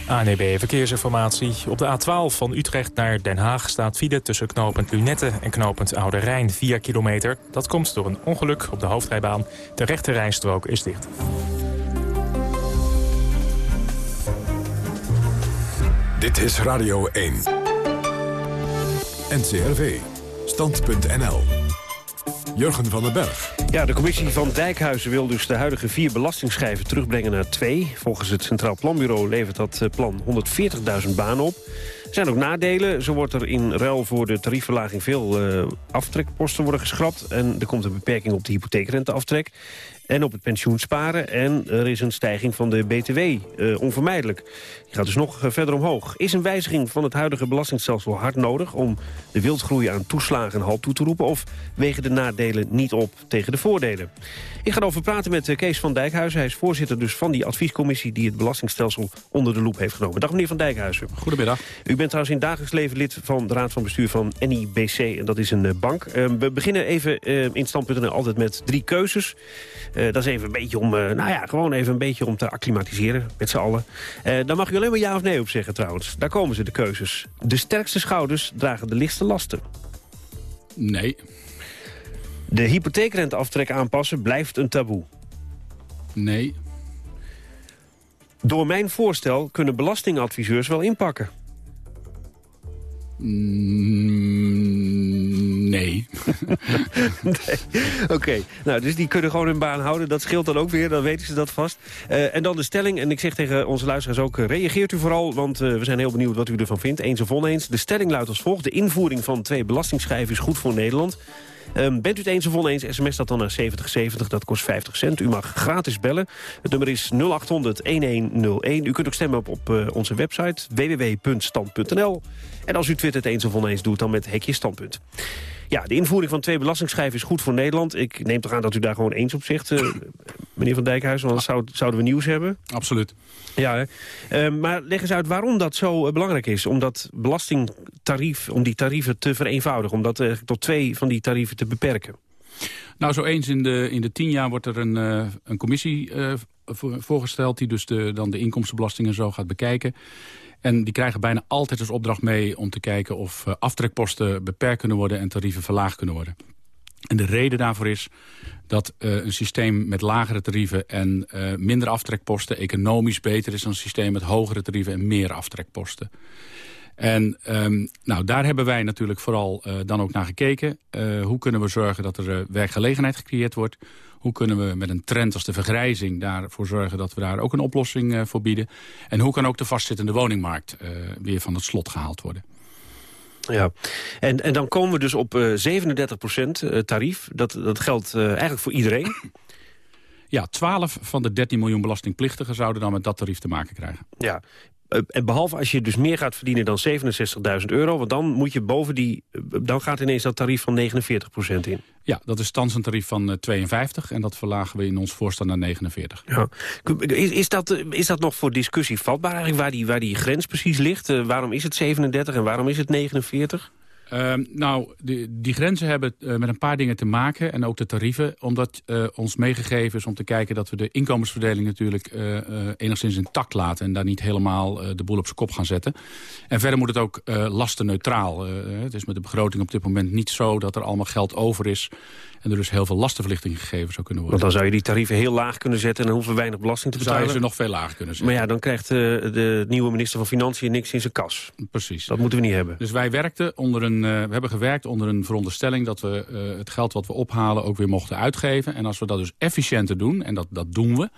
ANEB Verkeersinformatie. Op de A12 van Utrecht naar Den Haag staat file tussen knooppunt Lunette en knooppunt Oude Rijn 4 kilometer. Dat komt door een ongeluk op de hoofdrijbaan. De rechte rijstrook is dicht. Dit is Radio 1. NCRV. Stand.nl. Jurgen van den Berg. Ja, de commissie van Dijkhuizen wil dus de huidige vier belastingschijven terugbrengen naar twee. Volgens het Centraal Planbureau levert dat eh, plan 140.000 banen op. Er zijn ook nadelen. Zo wordt er in ruil voor de tariefverlaging veel uh, aftrekposten worden geschrapt. En er komt een beperking op de hypotheekrenteaftrek en op het pensioen sparen. En er is een stijging van de BTW, uh, onvermijdelijk. Gaat dus nog uh, verder omhoog. Is een wijziging van het huidige belastingstelsel hard nodig... om de wildgroei aan toeslagen een halt toe te roepen... of wegen de nadelen niet op tegen de voordelen? Ik ga erover praten met uh, Kees van Dijkhuizen. Hij is voorzitter dus van die adviescommissie... die het belastingstelsel onder de loep heeft genomen. Dag meneer van Dijkhuizen. Goedemiddag. U bent trouwens in dagelijks leven lid van de Raad van Bestuur van NIBC. En dat is een bank. we beginnen even in stand.nl altijd met drie keuzes... Uh, dat is even een beetje om, nou ja, gewoon even een beetje om te acclimatiseren met z'n allen. Daar mag je alleen maar ja of nee op zeggen trouwens. Daar komen ze, de keuzes. De sterkste schouders dragen de lichtste lasten. Nee. De hypotheekrenteaftrek aanpassen blijft een taboe. Nee. Door mijn voorstel kunnen belastingadviseurs wel inpakken. Mm, nee. Oké, nou, dus die kunnen gewoon hun baan houden. Dat scheelt dan ook weer, dan weten ze dat vast. Uh, en dan de stelling, en ik zeg tegen onze luisteraars ook... Uh, reageert u vooral, want uh, we zijn heel benieuwd wat u ervan vindt. Eens of oneens. De stelling luidt als volgt. De invoering van twee belastingschijven is goed voor Nederland. Ehm, bent u het eens of oneens, sms dat dan naar 7070, dat kost 50 cent. U mag gratis bellen. Het nummer is 0800-1101. U kunt ook stemmen op, op eh, onze website www.stand.nl. En als u twittert eens of oneens, doet dan met hekje standpunt. Ja, de invoering van twee belastingschijven is goed voor Nederland. Ik neem toch aan dat u daar gewoon eens op zegt, uh, meneer Van Dijkhuizen. Want anders zou, zouden we nieuws hebben. Absoluut. Ja, uh, maar leg eens uit waarom dat zo belangrijk is. Om dat belastingtarief, om die tarieven te vereenvoudigen. Om dat tot twee van die tarieven te beperken. Nou, zo eens in de, in de tien jaar wordt er een, uh, een commissie voorgesteld... die dus de, dan de inkomstenbelasting en zo gaat bekijken. En die krijgen bijna altijd als opdracht mee om te kijken of uh, aftrekposten beperkt kunnen worden en tarieven verlaagd kunnen worden. En de reden daarvoor is dat uh, een systeem met lagere tarieven en uh, minder aftrekposten economisch beter is dan een systeem met hogere tarieven en meer aftrekposten. En um, nou, daar hebben wij natuurlijk vooral dan ook naar gekeken. Hoe kunnen we zorgen dat er werkgelegenheid gecreëerd wordt? Hoe kunnen we met een trend als de vergrijzing daarvoor zorgen dat we daar ook een oplossing uh, voor bieden? En hoe kan ook de vastzittende woningmarkt uh, weer van het slot gehaald worden? Ja, en, en dan komen we dus op uh, 37% tarief. Dat, dat geldt eigenlijk voor iedereen. Ja, 12 van de 13 miljoen belastingplichtigen zouden dan met dat tarief te maken krijgen. Ja, eh, en behalve als je dus meer gaat verdienen dan 67.000 euro... want dan moet je boven die... Eh, dan gaat ineens dat tarief van 49% in. Ja, dat is thans een tarief van 52 en dat verlagen we in ons voorstel naar 49. Ja. Is, is, dat, eh, is dat nog voor discussie vatbaar eigenlijk, waar die, waar die grens precies ligt? Uh, waarom is het 37 en waarom is het 49? Uh, nou, die, die grenzen hebben uh, met een paar dingen te maken. En ook de tarieven. Omdat uh, ons meegegeven is om te kijken dat we de inkomensverdeling natuurlijk uh, enigszins intact laten. En daar niet helemaal de boel op zijn kop gaan zetten. En verder moet het ook lastenneutraal. het is met de begroting op dit moment niet zo dat er allemaal geld over is. En er dus heel veel lastenverlichting gegeven zou kunnen worden. Want dan zou je die tarieven heel laag kunnen zetten... en dan hoeven we weinig belasting te betalen. Zou je ze nog veel lager kunnen zetten. Maar ja, dan krijgt de nieuwe minister van Financiën niks in zijn kas. Precies. Dat moeten we niet hebben. Dus wij werkten onder een, uh, we hebben gewerkt onder een veronderstelling... dat we uh, het geld wat we ophalen ook weer mochten uitgeven. En als we dat dus efficiënter doen, en dat, dat doen we...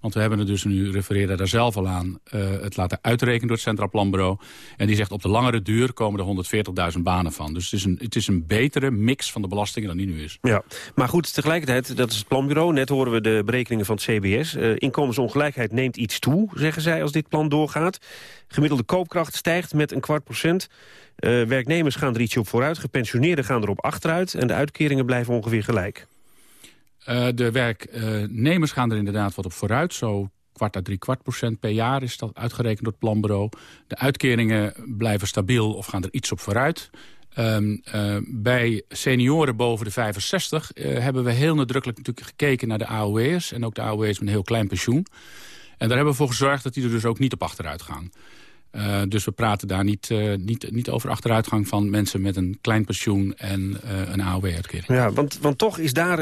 Want we hebben het dus, nu refereerde daar zelf al aan... Uh, het laten uitrekenen door het Centraal Planbureau. En die zegt op de langere duur komen er 140.000 banen van. Dus het is, een, het is een betere mix van de belastingen dan die nu is. Ja, maar goed, tegelijkertijd, dat is het Planbureau. Net horen we de berekeningen van het CBS. Uh, inkomensongelijkheid neemt iets toe, zeggen zij, als dit plan doorgaat. Gemiddelde koopkracht stijgt met een kwart procent. Uh, werknemers gaan er ietsje op vooruit, gepensioneerden gaan erop achteruit... en de uitkeringen blijven ongeveer gelijk. Uh, de werknemers gaan er inderdaad wat op vooruit. Zo kwart à drie kwart procent per jaar is dat uitgerekend door het planbureau. De uitkeringen blijven stabiel of gaan er iets op vooruit. Um, uh, bij senioren boven de 65 uh, hebben we heel nadrukkelijk natuurlijk gekeken naar de AOW'ers. En ook de AOW'ers met een heel klein pensioen. En daar hebben we voor gezorgd dat die er dus ook niet op achteruit gaan. Uh, dus we praten daar niet, uh, niet, niet over achteruitgang van mensen met een klein pensioen en uh, een AOW-uitkering. Ja, want, want toch is daar...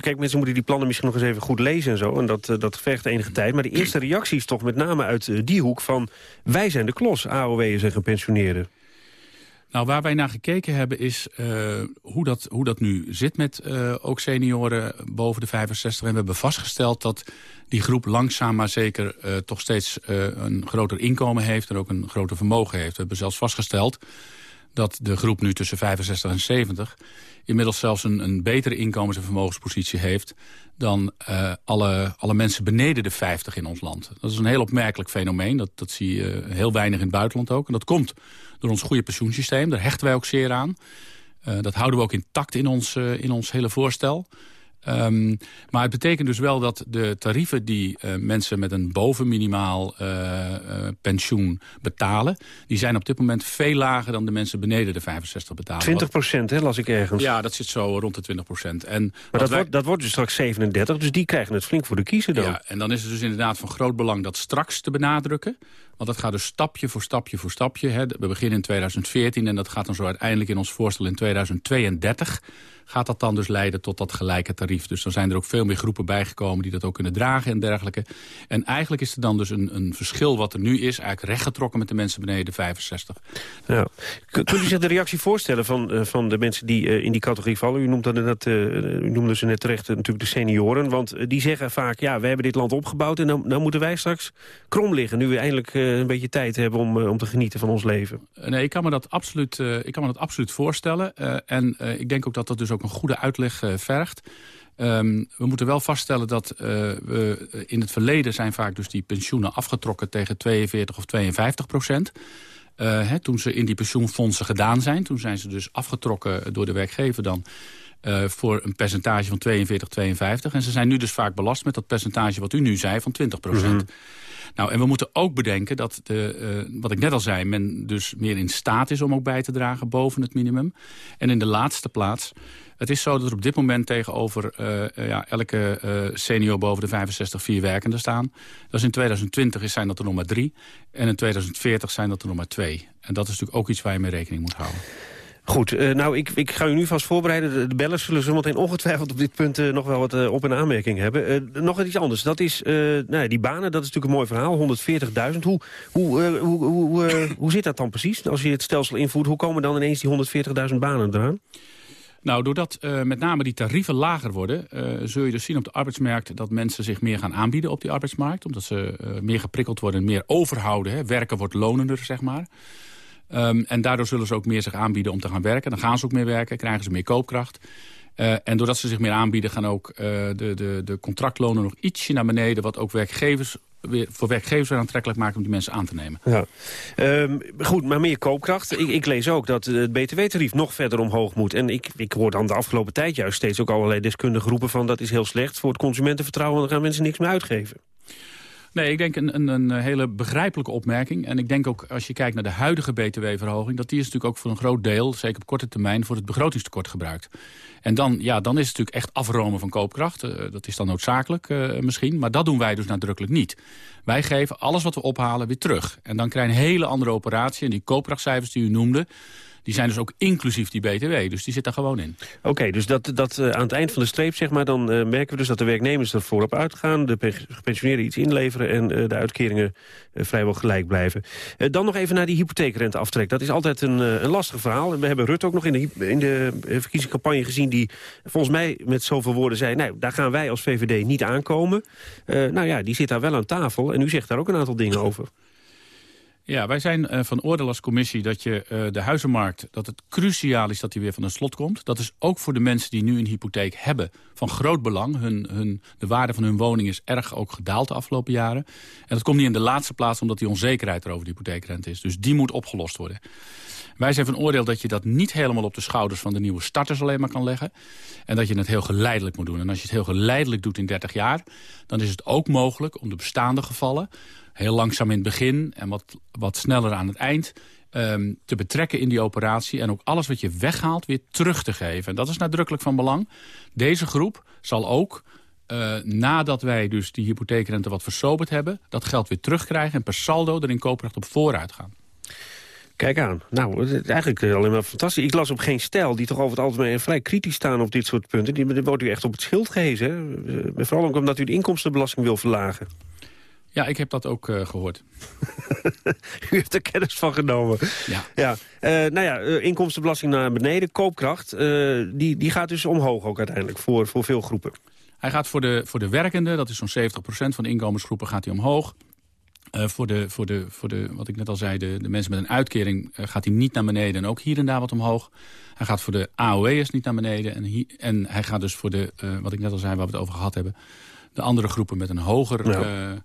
Kijk, mensen moeten die plannen misschien nog eens even goed lezen en zo. En dat, dat vergt enige tijd. Maar de eerste reactie is toch met name uit die hoek van... wij zijn de klos, AOW'ers en gepensioneerden. Nou, waar wij naar gekeken hebben is uh, hoe, dat, hoe dat nu zit met uh, ook senioren boven de 65. En we hebben vastgesteld dat die groep langzaam maar zeker uh, toch steeds een groter inkomen heeft... en ook een groter vermogen heeft. We hebben zelfs vastgesteld dat de groep nu tussen 65 en 70... inmiddels zelfs een, een betere inkomens- en vermogenspositie heeft... dan uh, alle, alle mensen beneden de 50 in ons land. Dat is een heel opmerkelijk fenomeen. Dat, dat zie je heel weinig in het buitenland ook. En dat komt door ons goede pensioensysteem. Daar hechten wij ook zeer aan. Uh, dat houden we ook intact in ons, in ons hele voorstel. Um, maar het betekent dus wel dat de tarieven die uh, mensen met een bovenminimaal uh, uh, pensioen betalen... die zijn op dit moment veel lager dan de mensen beneden de 65 betalen. 20 procent, hè, las ik ergens. Ja, dat zit zo rond de 20 procent. En maar dat, wij... wordt, dat wordt dus straks 37, dus die krijgen het flink voor de kiezer dan. Ja, en dan is het dus inderdaad van groot belang dat straks te benadrukken. Want dat gaat dus stapje voor stapje voor stapje. Hè. We beginnen in 2014 en dat gaat dan zo uiteindelijk in ons voorstel in 2032 gaat dat dan dus leiden tot dat gelijke tarief. Dus dan zijn er ook veel meer groepen bijgekomen die dat ook kunnen dragen en dergelijke. En eigenlijk is er dan dus een, een verschil wat er nu is... eigenlijk rechtgetrokken met de mensen beneden de 65. Ja. Kunt u zich de reactie voorstellen van, uh, van de mensen die uh, in die categorie vallen? U, noemt dat net, uh, u noemde ze net terecht natuurlijk de senioren. Want die zeggen vaak, ja, we hebben dit land opgebouwd... en dan, dan moeten wij straks krom liggen... nu we eindelijk een beetje tijd hebben om, om te genieten van ons leven. Nee, ik kan me dat absoluut, ik kan me dat absoluut voorstellen. en ik denk ook dat dat dus ook een goede uitleg vergt. Um, we moeten wel vaststellen dat uh, we in het verleden zijn vaak dus die pensioenen afgetrokken tegen 42 of 52 procent. Uh, toen ze in die pensioenfondsen gedaan zijn. Toen zijn ze dus afgetrokken door de werkgever dan uh, voor een percentage van 42, 52. En ze zijn nu dus vaak belast met dat percentage wat u nu zei van 20 procent. Mm -hmm. Nou, en we moeten ook bedenken dat, de, uh, wat ik net al zei... men dus meer in staat is om ook bij te dragen boven het minimum. En in de laatste plaats... Het is zo dat er op dit moment tegenover uh, ja, elke uh, senior boven de 65 vier werkenden staan. Dus in 2020 zijn dat er nog maar drie. En in 2040 zijn dat er nog maar twee. En dat is natuurlijk ook iets waar je mee rekening moet houden. Goed, uh, nou, ik, ik ga u nu vast voorbereiden. De, bellers zullen zometeen ongetwijfeld op dit punt uh, nog wel wat uh, op- en aanmerking hebben. nog iets anders. Dat is, nou, die banen, dat is natuurlijk een mooi verhaal. 140.000. Hoe, hoe, hoe, hoe, hoe zit dat dan precies? Als je het stelsel invoert, hoe komen dan ineens die 140.000 banen eraan? Nou, doordat uh, met name die tarieven lager worden... Uh, zul je dus zien op de arbeidsmarkt dat mensen zich meer gaan aanbieden op die arbeidsmarkt. Omdat ze uh, meer geprikkeld worden, meer overhouden. Hè. Werken wordt lonender, zeg maar. Um, en daardoor zullen ze ook meer zich aanbieden om te gaan werken. Dan gaan ze ook meer werken, krijgen ze meer koopkracht. Uh, en doordat ze zich meer aanbieden gaan ook uh, de, de, de contractlonen nog ietsje naar beneden... wat ook werkgevers weer, voor werkgevers weer aantrekkelijk maken om die mensen aan te nemen. Ja. Um, goed, maar meer koopkracht. Ik, ik, lees ook dat het btw-tarief nog verder omhoog moet. En ik, ik hoor dan de afgelopen tijd juist steeds ook allerlei deskundigen roepen van... dat is heel slecht voor het consumentenvertrouwen, dan gaan mensen niks meer uitgeven. Nee, ik denk een, een, een, hele begrijpelijke opmerking. En ik denk ook, als je kijkt naar de huidige btw-verhoging... dat die is natuurlijk ook voor een groot deel, zeker op korte termijn... voor het begrotingstekort gebruikt. En dan, ja, dan is het natuurlijk echt afromen van koopkracht. Uh, dat is dan noodzakelijk uh, misschien. Maar dat doen wij dus nadrukkelijk niet. Wij geven alles wat we ophalen weer terug. En dan krijg je een hele andere operatie. En die koopkrachtcijfers die u noemde die zijn dus ook inclusief die BTW. Dus die zit daar gewoon in. Oké, dus dat, dat uh, aan het eind van de streep, zeg maar, dan uh, merken we dus dat de werknemers er voorop uitgaan. De gepensioneerden iets inleveren en uh, de uitkeringen vrijwel gelijk blijven. dan nog even naar die hypotheekrenteaftrek. Dat is altijd een, een lastig verhaal. We hebben Rutte ook nog in de, in de verkiezingscampagne gezien... die volgens mij met zoveel woorden zei... nou, daar gaan wij als VVD niet aankomen. nou ja, die zit daar wel aan tafel. En u zegt daar ook een aantal dingen over. Ja, wij zijn uh, van oordeel als commissie dat je uh, de huizenmarkt... dat het cruciaal is dat die weer van een slot komt. Dat is ook voor de mensen die nu een hypotheek hebben van groot belang. Hun, hun, de waarde van hun woning is erg ook gedaald de afgelopen jaren. En dat komt niet in de laatste plaats omdat die onzekerheid er over de hypotheekrente is. Dus die moet opgelost worden. Wij zijn van oordeel dat je dat niet helemaal op de schouders van de nieuwe starters alleen maar kan leggen. En dat je het heel geleidelijk moet doen. En als je het heel geleidelijk doet in 30 jaar, dan is het ook mogelijk om de bestaande gevallen heel langzaam in het begin en wat, wat sneller aan het eind... Um, te betrekken in die operatie en ook alles wat je weghaalt weer terug te geven. En dat is nadrukkelijk van belang. Deze groep zal ook, uh, nadat wij dus die hypotheekrente wat versoberd hebben... dat geld weer terugkrijgen en per saldo er in op vooruit gaan. Kijk aan. Nou, eigenlijk alleen maar fantastisch. Ik las op geen stijl die toch over het algemeen vrij kritisch staan op dit soort punten. Die wordt u echt op het schild gehezen. Hè? Vooral ook omdat u de inkomstenbelasting wil verlagen. Ja, ik heb dat ook uh, gehoord. U heeft er kennis van genomen. Ja. ja. Uh, nou ja, uh, inkomstenbelasting naar beneden, koopkracht... die, die gaat dus omhoog ook uiteindelijk voor, voor veel groepen. Hij gaat voor de, voor de werkenden, dat is zo'n 70% van de inkomensgroepen, gaat hij omhoog. voor, de, voor, de, voor de, wat ik net al zei, de, de mensen met een uitkering gaat hij niet naar beneden en ook hier en daar wat omhoog. Hij gaat voor de AOW'ers niet naar beneden en, hier, en hij gaat dus voor de, wat ik net al zei, waar we het over gehad hebben, de andere groepen met een hoger... Ja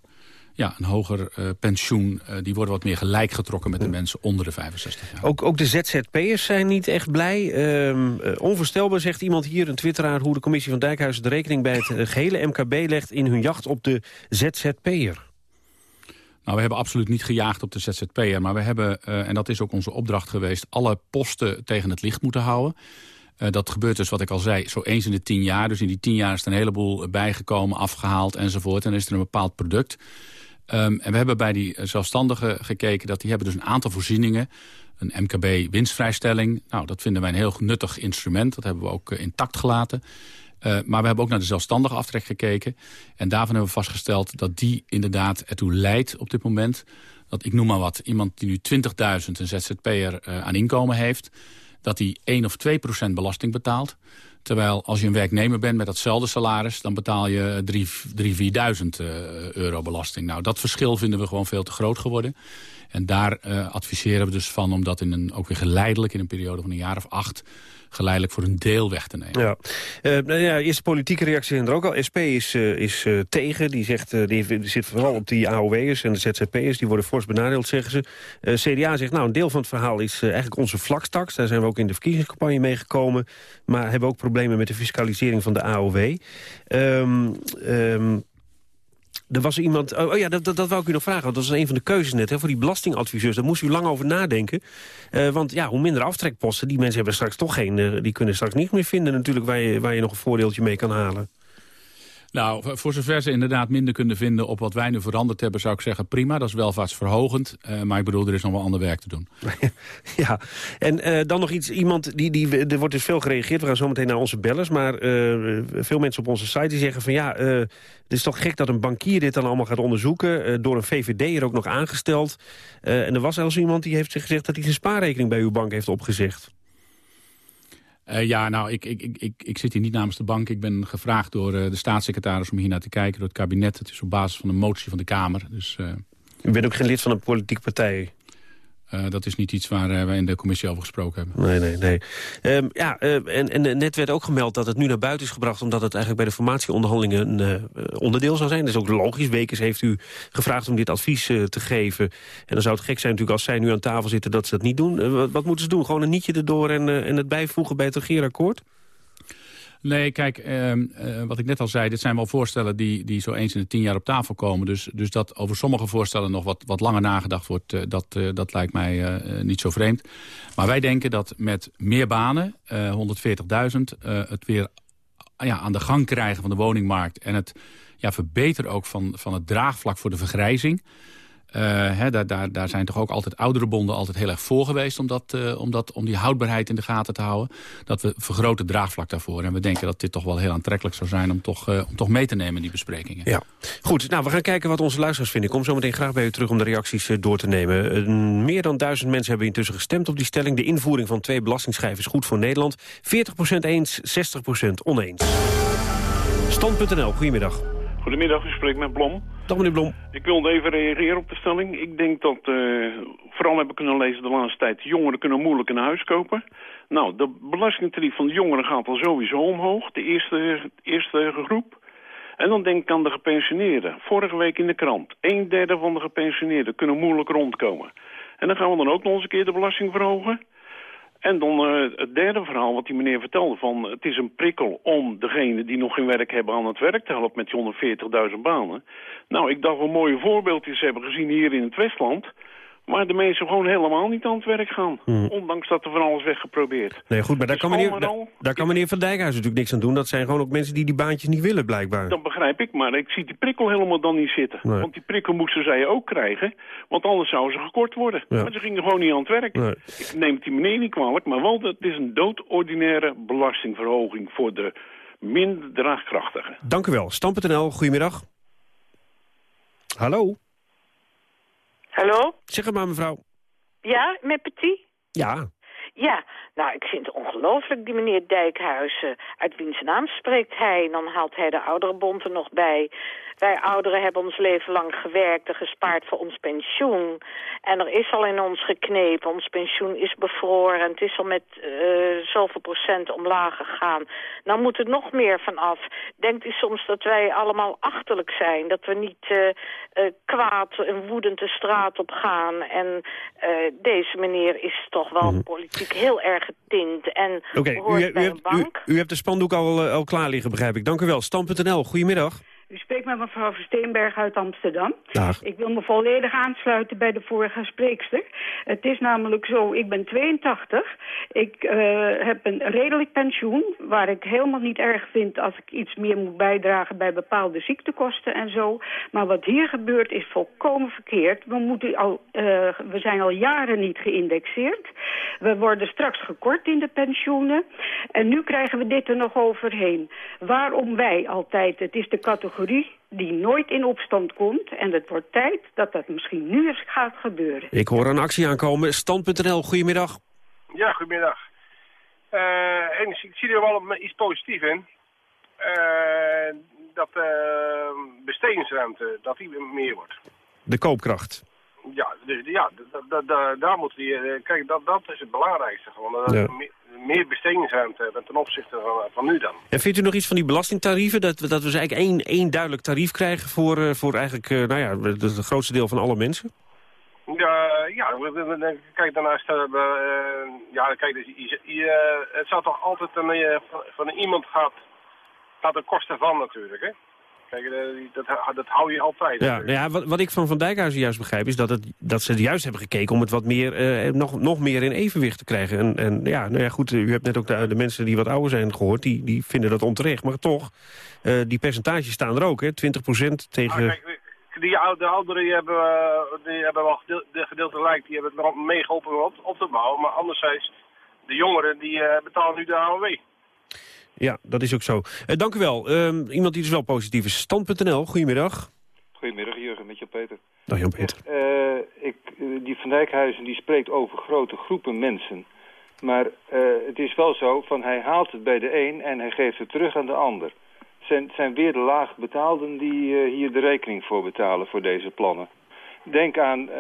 ja, een hoger uh, pensioen. Uh, die worden wat meer gelijk getrokken met de mensen onder de 65 jaar. Ook, ook de ZZP'ers zijn niet echt blij. Uh, onvoorstelbaar zegt iemand hier, een twitteraar... hoe de commissie van Dijkhuizen de rekening bij het gehele MKB legt... in hun jacht op de ZZP'er. Nou, we hebben absoluut niet gejaagd op de ZZP'er. Maar we hebben, en dat is ook onze opdracht geweest... alle posten tegen het licht moeten houden. Uh, dat gebeurt dus, wat ik al zei, zo eens in de tien jaar. Dus in die tien jaar is er een heleboel bijgekomen, afgehaald enzovoort. En dan is er een bepaald product. Um, en we hebben bij die zelfstandigen gekeken dat die hebben dus een aantal voorzieningen. Een MKB-winstvrijstelling. Nou, dat vinden wij een heel nuttig instrument. Dat hebben we ook uh, intact gelaten. Uh, maar we hebben ook naar de zelfstandige aftrek gekeken. En daarvan hebben we vastgesteld dat die inderdaad ertoe leidt op dit moment. Dat, ik noem maar wat, iemand die nu 20.000 een ZZP'er aan inkomen heeft... dat die 1 of 2 procent belasting betaalt. Terwijl als je een werknemer bent met datzelfde salaris... dan betaal je 3.000, 4.000 uh, euro belasting. Nou, dat verschil vinden we gewoon veel te groot geworden. En daar uh, adviseren we dus van om dat in een, ook weer geleidelijk... in een periode van een jaar of acht geleidelijk voor een deel weg te nemen. Ja. Uh, nou ja, eerste politieke reactie zijn er ook al. SP is, uh, is uh, tegen. Die, zegt, die, zit vooral op die AOW'ers en de ZZP'ers. Die worden fors benadeeld, zeggen ze. CDA zegt, nou, een deel van het verhaal is eigenlijk onze vlakstaks. Daar zijn we ook in de verkiezingscampagne mee gekomen. Maar hebben ook problemen met de fiscalisering van de AOW. Um, um, er was iemand... Oh, oh ja, dat, dat, wou ik u nog vragen. Want dat was een van de keuzes net hè, voor die belastingadviseurs. Daar moest u lang over nadenken. Uh, want ja, hoe minder aftrekposten... die mensen hebben straks toch geen... Uh, die kunnen straks niet meer vinden natuurlijk... Waar je, waar je nog een voordeeltje mee kan halen. Nou, voor zover ze inderdaad minder kunnen vinden op wat wij nu veranderd hebben... zou ik zeggen prima, dat is welvaartsverhogend. Uh, maar ik bedoel, er is nog wel ander werk te doen. ja, en uh, dan nog iets, iemand, die, die, er wordt dus veel gereageerd. We gaan zo meteen naar onze bellers. Maar uh, veel mensen op onze site die zeggen van ja... het is toch gek dat een bankier dit dan allemaal gaat onderzoeken. door een VVD er ook nog aangesteld. en er was zelfs iemand die heeft gezegd dat hij zijn spaarrekening bij uw bank heeft opgezegd. Uh, ja, nou, ik, ik, ik, ik zit hier niet namens de bank. Ik ben gevraagd door uh, de staatssecretaris om hier naar te kijken, door het kabinet. Het is op basis van een motie van de Kamer. Dus, uh... U bent ook geen lid van een politieke partij? Uh, dat is niet iets waar uh, wij in de commissie over gesproken hebben. Nee, nee, nee. Um, ja, uh, en, en net werd ook gemeld dat het nu naar buiten is gebracht... omdat het eigenlijk bij de formatieonderhandelingen een onderdeel zou zijn. Dat is ook logisch. Wekers heeft u gevraagd om dit advies te geven. En dan zou het gek zijn natuurlijk als zij nu aan tafel zitten... dat ze dat niet doen. Wat, wat, moeten ze doen? Gewoon een nietje erdoor en, en het bijvoegen bij het regeerakkoord? Nee, kijk, eh, eh, wat ik net al zei, dit zijn wel voorstellen die, die zo eens in de tien jaar op tafel komen. Dus, dus dat over sommige voorstellen nog wat, wat langer nagedacht wordt, uh, dat, uh, dat lijkt mij niet zo vreemd. Maar wij denken dat met meer banen, 140.000, het weer ja, aan de gang krijgen van de woningmarkt... en het ja, verbeteren ook van, van het draagvlak voor de vergrijzing... Hè, daar, daar, zijn toch ook altijd oudere bonden altijd heel erg voor geweest... Om, dat, uh, om, dat, om die houdbaarheid in de gaten te houden. Dat we vergroten draagvlak daarvoor. En we denken dat dit toch wel heel aantrekkelijk zou zijn... om toch, uh, om toch mee te nemen in die besprekingen. Ja, goed. Nou, we gaan kijken wat onze luisteraars vinden. Ik kom zo meteen graag bij u terug om de reacties door te nemen. meer dan duizend mensen hebben intussen gestemd op die stelling. De invoering van twee belastingschijven is goed voor Nederland. 40% eens, 60% oneens. Stand.nl, goedemiddag. Goedemiddag, u spreekt met Blom. Dag meneer Blom. Ik wilde even reageren op de stelling. Ik denk dat, uh, vooral hebben kunnen lezen de laatste tijd... jongeren kunnen moeilijk een huis kopen. Nou, de belastingtarief van de jongeren gaat al sowieso omhoog. De eerste, eerste groep. En dan denk ik aan de gepensioneerden. Vorige week in de krant. Een derde van de gepensioneerden kunnen moeilijk rondkomen. En dan gaan we dan ook nog eens een keer de belasting verhogen. En dan uh, het derde verhaal wat die meneer vertelde van... het is een prikkel om degene die nog geen werk hebben aan het werk te helpen... met die 140.000 banen. Nou, ik dacht wel mooie voorbeeldjes hebben gezien hier in het Westland... Maar de mensen gewoon helemaal niet aan het werk gaan. Hmm. Ondanks dat er van alles weggeprobeerd. Nee, goed, maar daar, kan meneer, daar, daar, kan meneer Van Dijkhuis natuurlijk niks aan doen. Dat zijn gewoon ook mensen die die baantjes niet willen, blijkbaar. Dat begrijp ik, maar ik zie die prikkel helemaal dan niet zitten. Nee. Want die prikkel moesten zij ook krijgen. Want anders zouden ze gekort worden. Ja. Maar ze gingen gewoon niet aan het werk. Nee. Ik neem het die meneer niet kwalijk, maar wel, het is een doodordinaire belastingverhoging voor de minder draagkrachtigen. Dank u wel. Stam.nl, goedemiddag. Hallo? Hallo? Zeg het maar, mevrouw. Ja, met Petit? Ja. Ja, nou, ik vind het ongelooflijk, die meneer Dijkhuizen. Uit wiens naam spreekt hij? Dan haalt hij de ouderenbond er nog bij. Wij ouderen hebben ons leven lang gewerkt en gespaard voor ons pensioen. En er is al in ons geknepen. Ons pensioen is bevroren. Het is al met uh, zoveel procent omlaag gegaan. Nou moet er nog meer van af. Denkt u soms dat wij allemaal achterlijk zijn? Dat we niet uh, uh, kwaad en woedend de straat op gaan? En deze meneer is toch wel mm. politiek heel erg getint. En okay, hoort u, u, bij u, een bank. U, u, hebt de spandoek al, al klaar liggen, begrijp ik. Dank u wel. Stam.nl, goedemiddag. U spreekt met mevrouw Versteenberg uit Amsterdam. Dag. Ik wil me volledig aansluiten bij de vorige spreekster. Het is namelijk zo, ik ben 82. Ik uh, heb een redelijk pensioen... waar ik helemaal niet erg vind als ik iets meer moet bijdragen... bij bepaalde ziektekosten en zo. Maar wat hier gebeurt is volkomen verkeerd. We, moeten al, uh, we zijn al jaren niet geïndexeerd. We worden straks gekort in de pensioenen. En nu krijgen we dit er nog overheen. Waarom wij altijd, het is de categorie die nooit in opstand komt. En het wordt tijd dat dat misschien nu eens gaat gebeuren. Ik hoor een actie aankomen. Stand.nl, goedemiddag. Ja, goedemiddag. Uh, en ik zie er wel iets positiefs in. Uh, dat uh, bestedingsruimte, dat die meer wordt. De koopkracht. Ja, dus, ja da- da- da- daar moeten die... eh, kijk, dat, dat is het belangrijkste. Gewoon, dat Ja. we me- meer bestedingsruimte hebben ten opzichte van, van nu dan. En vindt u nog iets van die belastingtarieven? Dat, we- dat we dus eigenlijk één, één duidelijk tarief krijgen voor, eh, voor eigenlijk, eh, nou ja, het grootste deel van alle mensen? Ja, ja kijk, daarnaast hebben eh, ja, kijk, dus, je- je, eh, het zou toch altijd een, eh, van, van iemand gaat, gaat de kosten van natuurlijk, hè? Kijk, eh, dat, dat hou je altijd. Ja, nou ja wat, wat ik van Van Dijkhuizen juist begrijp... is dat, het, dat ze juist hebben gekeken om het wat meer, eh, nog, nog meer in evenwicht te krijgen. En, en ja, nou ja, goed, u hebt net ook de, de mensen die wat ouder zijn gehoord... die, die vinden dat onterecht. Maar toch, eh, die percentages staan er ook, hè? 20% tegen... Ah, kijk, die oude, de ouderen die hebben, die hebben wel gedeel, de gedeelte lijkt, die hebben het meegeholpen op, op te bouwen. Maar anderzijds, de jongeren die betalen nu de AOW. Ja, dat is ook zo. Eh, dank u wel. Ehm, iemand die dus wel positief is. Stand.nl, goedemiddag. Goedemiddag Jurgen, met Jan-Peter. Dag Jan-Peter. Eh, ik, eh, die Van Dijkhuizen die spreekt over grote groepen mensen. Maar het is wel zo, van hij haalt het bij de een en hij geeft het terug aan de ander. Het zijn, zijn weer de laagbetaalden die eh, hier de rekening voor betalen voor deze plannen. Denk aan eh,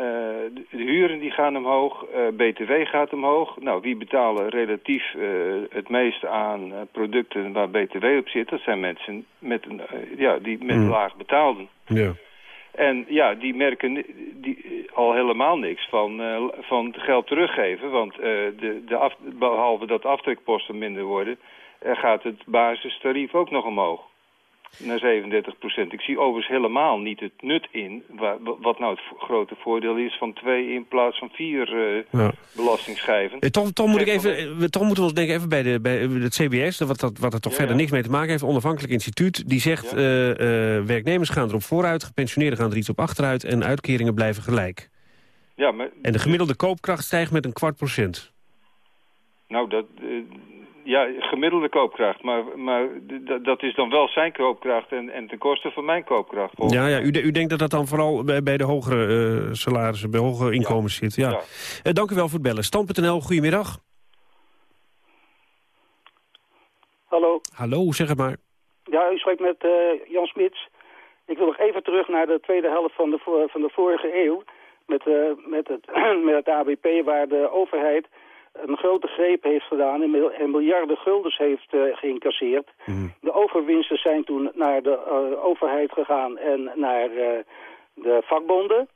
de huren die gaan omhoog, eh, BTW gaat omhoog. Nou, wie betalen relatief eh, het meest aan producten waar BTW op zit? Dat zijn mensen met een, ja, die met Hmm. laag betaalden. Ja. En ja, die merken die, al helemaal niks van, van het geld teruggeven. Want de, de af, behalve dat aftrekposten minder worden... gaat het basistarief ook nog omhoog. Naar 37 procent. Ik zie overigens helemaal niet het nut in... wa- wa- wat nou het grote voordeel is van twee in plaats van vier Ja. belastingschijven. Eh, toch, toch, moet ik even, toch moeten we ons denken even bij, de, bij het CBS... wat, dat, wat er toch Ja, verder ja. niks mee te maken heeft. Onafhankelijk instituut die zegt... eh, eh, werknemers gaan erop vooruit, gepensioneerden gaan er iets op achteruit... en uitkeringen blijven gelijk. Ja, maar En de gemiddelde koopkracht stijgt met een kwart procent. Nou, dat, eh, ja, gemiddelde koopkracht. Maar, maar dat is dan wel zijn koopkracht en, en ten koste van mijn koopkracht. volgens Ja, ja u, de- u denkt dat dat dan vooral bij, bij de hogere eh, salarissen, bij hogere inkomens zit. Ja. Eh, dank u wel voor het bellen. Stand.nl, goedemiddag. Hallo. Hallo, zeg het maar. Ja, u spreekt met eh, Jan Smits. Ik wil nog even terug naar de tweede helft van de, van de vorige eeuw. Met, eh, met, het, met het ABP waar de overheid een grote greep heeft gedaan en, mil- en miljarden guldens heeft eh, geïncasseerd. De overwinsten zijn toen naar de eh, overheid gegaan en naar eh, de vakbonden.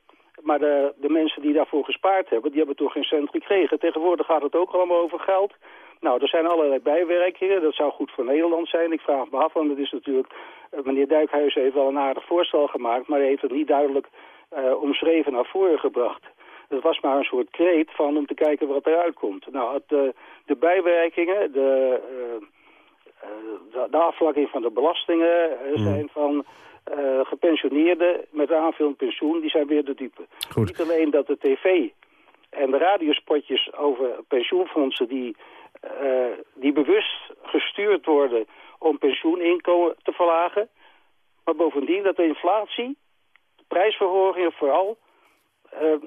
Maar de, de mensen die daarvoor gespaard hebben, die hebben toch geen cent gekregen. Tegenwoordig gaat het ook allemaal over geld. Nou, er zijn allerlei bijwerkingen. Dat zou goed voor Nederland zijn. Ik vraag me af, want het is natuurlijk... meneer Duikhuizen heeft wel een aardig voorstel gemaakt... maar hij heeft het niet duidelijk omschreven naar voren gebracht. Het was maar een soort kreet van om te kijken wat eruit komt. Nou, het, eh, de bijwerkingen, de, eh, eh, de, de afvlakking van de belastingen eh, zijn van gepensioneerden met aanvullend pensioen, die zijn weer de dupe. Niet alleen dat de tv en de radiospotjes over pensioenfondsen die, die bewust gestuurd worden om pensioeninkomen te verlagen, maar bovendien dat de inflatie, de prijsverhogingen vooral,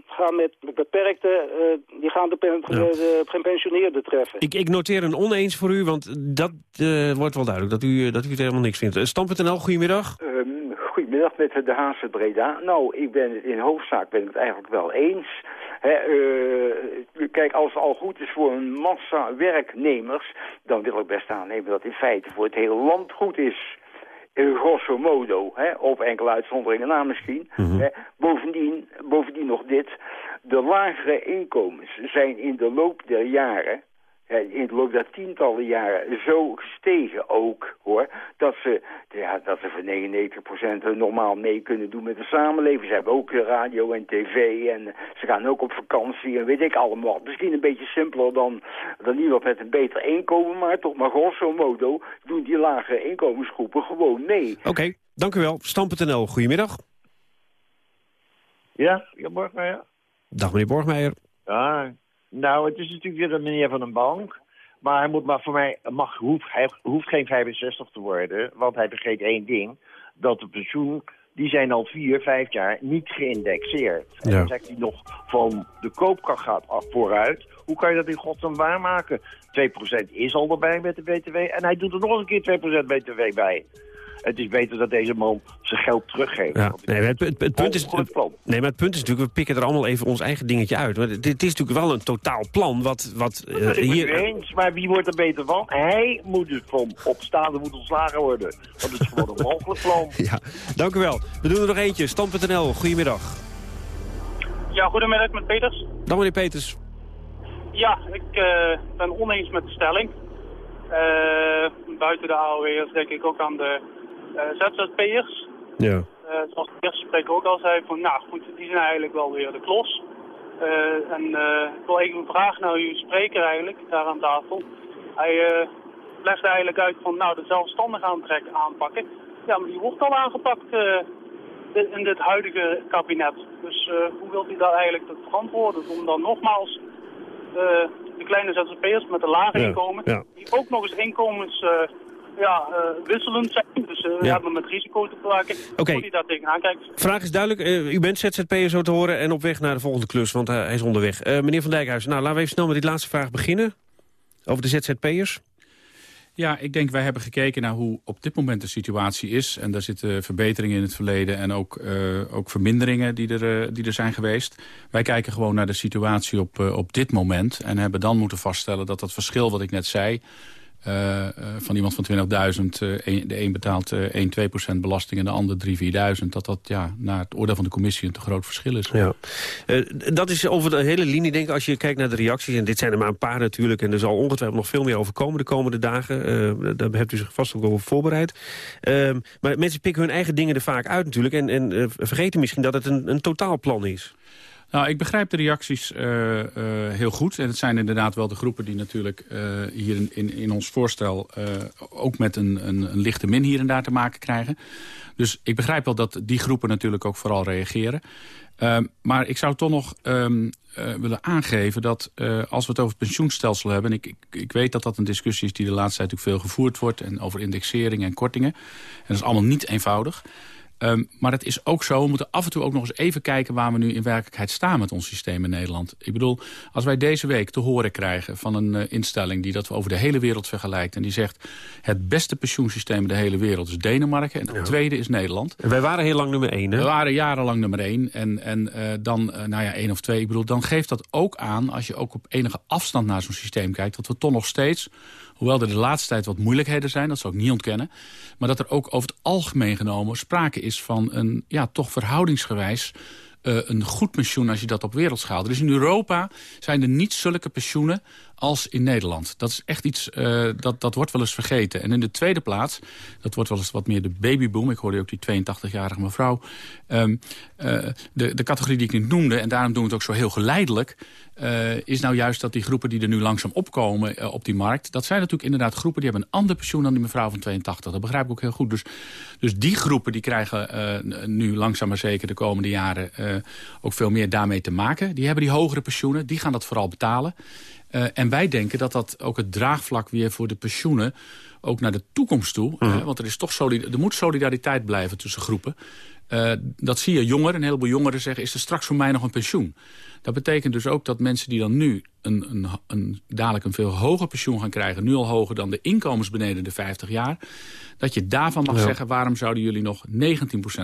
gaan met beperkte, eh, die gaan de, pen- de, de gepensioneerden treffen. Ik, ik noteer een oneens voor u, want dat eh, wordt wel duidelijk, dat u, eh, dat u het helemaal niks vindt. Eh, Stand.nl, goedemiddag. Ehm, goedemiddag met de Haagse Breda. Nou, ik ben het in hoofdzaak ben ik het eigenlijk wel eens. Hè, eh, kijk, als het al goed is voor een massa werknemers... dan wil ik best aannemen dat in feite voor het hele land goed is. Eh, grosso modo, hè, op enkele uitzonderingen na misschien. Hè. Bovendien, bovendien nog dit. De lagere inkomens zijn in de loop der jaren in de loop der tientallen jaren zo gestegen ook, hoor, dat ze, ja, dat ze voor 99% normaal mee kunnen doen met de samenleving. Ze hebben ook radio en tv en ze gaan ook op vakantie en weet ik allemaal. Misschien een beetje simpeler dan, dan iemand met een beter inkomen, maar toch maar grosso modo doen die lage inkomensgroepen gewoon mee. Oké, dank u wel. Stand.nl, goedemiddag. Ja, ja, Borgmeijer? Dag meneer Borgmeijer. Ja, nou, het is natuurlijk weer een meneer van een bank. Maar hij moet maar voor mij, mag, hoeft, hij hoeft geen 65 te worden. Want hij vergeet één ding. Dat de pensioen, die zijn al vier, vijf jaar niet geïndexeerd. En Ja. dan zegt hij nog van de koopkracht gaat af vooruit. Hoe kan je dat in godsnaam waarmaken? 2% is al erbij met de BTW. En hij doet er nog een keer 2% BTW bij. Het is beter dat deze man zijn geld teruggeeft. Ja. Nee, het, het, het punt is, nee, maar het punt is natuurlijk, we pikken er allemaal even ons eigen dingetje uit. Maar dit, dit is natuurlijk wel een totaal plan wat... wat uh, dat hier... eens, maar wie wordt er beter van? Hij moet dus van opstaande moet ontslagen worden. Want het is gewoon een mogelijk plan. Ja, dank u wel. We doen er nog eentje. Stam.nl, goedemiddag. Ja, goedemiddag met Peters. Dan meneer Peters. Ja, ik uh, ben oneens met de stelling. Uh, buiten de AOW'ers denk ik ook aan de ZZP'ers. Ja. zoals de eerste spreker ook al zei, van nou goed, die zijn eigenlijk wel weer de klos. en ik wil even een vraag naar uw spreker eigenlijk, daar aan tafel. Hij legde eigenlijk uit van nou de zelfstandig aantrek aanpakken. Ja, maar die wordt al aangepakt in dit huidige kabinet. Dus uh, hoe wilt u dat eigenlijk verantwoorden? Om dan nogmaals uh, de kleine ZZP'ers met een lage Ja, inkomen, ja. die ook nog eens inkomens uh, ja, wisselend zijn. Dus we Ja. hebben met risico te maken. Oké. Hoe die daar tegenaan kijkt. Vraag is duidelijk. Eh, u bent ZZP'er zo te horen en op weg naar de volgende klus, want eh, hij is onderweg. Eh, meneer Van Dijkhuizen, nou laten we even snel met die laatste vraag beginnen. Over de ZZP'ers. Ja, ik denk wij hebben gekeken naar hoe op dit moment de situatie is. En daar zitten verbeteringen in het verleden en ook, eh, ook verminderingen die er, eh, die er zijn geweest. Wij kijken gewoon naar de situatie op, eh, op dit moment. En hebben dan moeten vaststellen dat dat verschil wat ik net zei... eh, eh, van iemand van 20.000, eh, de een betaalt eh 1, 2 procent belasting en de ander 3, 4.000. Dat dat ja, naar het oordeel van de commissie een te groot verschil is. Ja. Dat is over de hele linie, denk ik, als je kijkt naar de reacties. En dit zijn er maar een paar natuurlijk. En er zal ongetwijfeld nog veel meer over komen de komende dagen. Daar hebt u zich vast ook over voorbereid. Ehm, maar mensen pikken hun eigen dingen er vaak uit natuurlijk. En, en vergeten misschien dat het een, een totaalplan is. Nou, ik begrijp de reacties eh, eh, heel goed. En het zijn inderdaad wel de groepen die natuurlijk eh, hier in, in, in ons voorstel... ook met een, een, een lichte min hier en daar te maken krijgen. Dus ik begrijp wel dat die groepen natuurlijk ook vooral reageren. Ehm, maar ik zou toch nog ehm, eh, willen aangeven dat als we het over het pensioenstelsel hebben... en ik, ik, ik weet dat dat een discussie is die de laatste tijd natuurlijk veel gevoerd wordt... en over indexering en kortingen. En dat is allemaal niet eenvoudig. Um, maar het is ook zo, we moeten af en toe ook nog eens even kijken... waar we nu in werkelijkheid staan met ons systeem in Nederland. Ik bedoel, als wij deze week te horen krijgen van een uh, instelling... die dat we over de hele wereld vergelijkt en die zegt... het beste pensioensysteem in de hele wereld is Denemarken... en het ja. tweede is Nederland. En wij waren heel lang nummer één, hè? We waren jarenlang nummer één. En, en uh, dan, uh, nou ja, één of twee. Ik bedoel, dan geeft dat ook aan, als je ook op enige afstand naar zo'n systeem kijkt... dat we toch nog steeds Hoewel er de laatste tijd wat moeilijkheden zijn, dat zal ik niet ontkennen. Maar dat er ook over het algemeen genomen sprake is van een, ja, toch verhoudingsgewijs... Uh, een goed pensioen als je dat op wereldschaal. Dus in Europa zijn er niet zulke pensioenen als in Nederland. Dat is echt iets, uh, dat, dat wordt wel eens vergeten. En in de tweede plaats, dat wordt wel eens wat meer de babyboom. Ik hoorde ook die 82-jarige mevrouw. Um, uh, de, de categorie die ik niet noemde, en daarom doen we het ook zo heel geleidelijk... Uh, is nou juist dat die groepen die er nu langzaam opkomen op die markt... dat zijn natuurlijk inderdaad groepen die hebben een ander pensioen dan die mevrouw van 82. Dat begrijp ik ook heel goed. Dus, dus die groepen die krijgen nu langzaam maar zeker de komende jaren... ook veel meer daarmee te maken. Die hebben die hogere pensioenen, die gaan dat vooral betalen. Uh, en wij denken dat dat ook het draagvlak weer voor de pensioenen... ook naar de toekomst toe, mm. hè, want er, is toch er moet solidariteit blijven tussen groepen... Uh, dat zie je jongeren, een heleboel jongeren zeggen... is er straks voor mij nog een pensioen? Dat betekent dus ook dat mensen die dan nu een, een, een, dadelijk een veel hoger pensioen gaan krijgen... nu al hoger dan de inkomens beneden de 50 jaar... dat je daarvan mag ja. zeggen... waarom zouden jullie nog 19%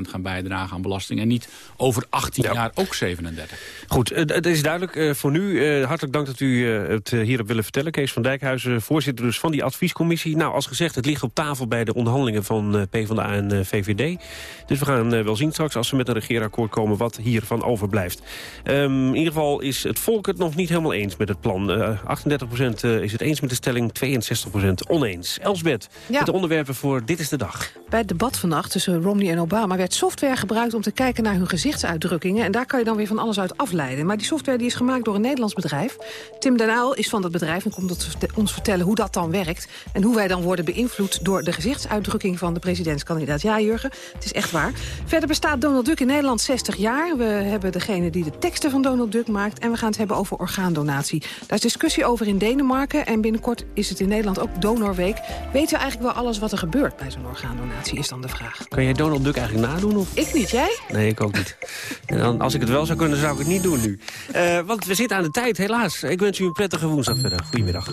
gaan bijdragen aan belasting... en niet over 18 ja. jaar ook 37? Goed, uh, het is duidelijk uh, voor nu. Uh, hartelijk dank dat u het hierop willen vertellen. Kees van Dijkhuizen, voorzitter dus van die adviescommissie. Nou, als gezegd, het ligt op tafel bij de onderhandelingen van PvdA en VVD. Dus we gaan wel zien straks als we met een regeerakkoord komen... wat hiervan overblijft. Um, in ieder geval is het volk het nog niet helemaal eens met het plan. Uh, 38% is het eens met de stelling, 62% oneens. Elsbeth, ja. de onderwerpen voor Dit is de Dag. Bij het debat vannacht tussen Romney en Obama werd software gebruikt... om te kijken naar hun gezichtsuitdrukkingen. En daar kan je dan weer van alles uit afleiden. Maar die software die is gemaakt door een Nederlands bedrijf. Tim Den Uyl is van dat bedrijf en komt ons vertellen hoe dat dan werkt... en hoe wij dan worden beïnvloed door de gezichtsuitdrukking van de presidentskandidaat. Ja, Jurgen, het is echt waar. Verder bestaat Donald Duck in Nederland 60 jaar. We hebben degene die de teksten van Donald Duck maakt... en we gaan het hebben over orgaandonatie. Daar is discussie over in Denemarken... en binnenkort is het in Nederland ook Donorweek. Weten we eigenlijk wel alles wat er gebeurt bij zo'n orgaandonatie, is dan de vraag. Kan jij Donald Duck eigenlijk nadoen? Of? Ik niet, jij? Nee, ik ook niet. En dan, als ik het wel zou kunnen, zou ik het niet doen nu. Uh, want we zitten aan de tijd, helaas. Ik wens u een prettige woensdag verder. Goedemiddag.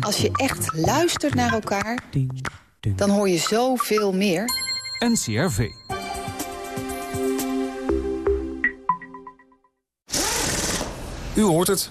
Als je echt luistert naar elkaar Dan hoor je zoveel meer. NCRV. U hoort het.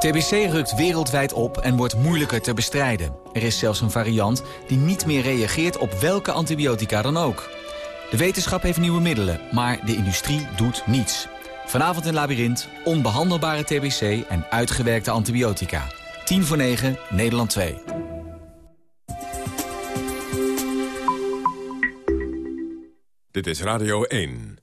TBC rukt wereldwijd op en wordt moeilijker te bestrijden. Er is zelfs een variant die niet meer reageert op welke antibiotica dan ook. De wetenschap heeft nieuwe middelen, maar de industrie doet niets. Vanavond in Labyrinth, onbehandelbare TBC en uitgewerkte antibiotica. 10 voor 9, Nederland 2. Dit is Radio 1.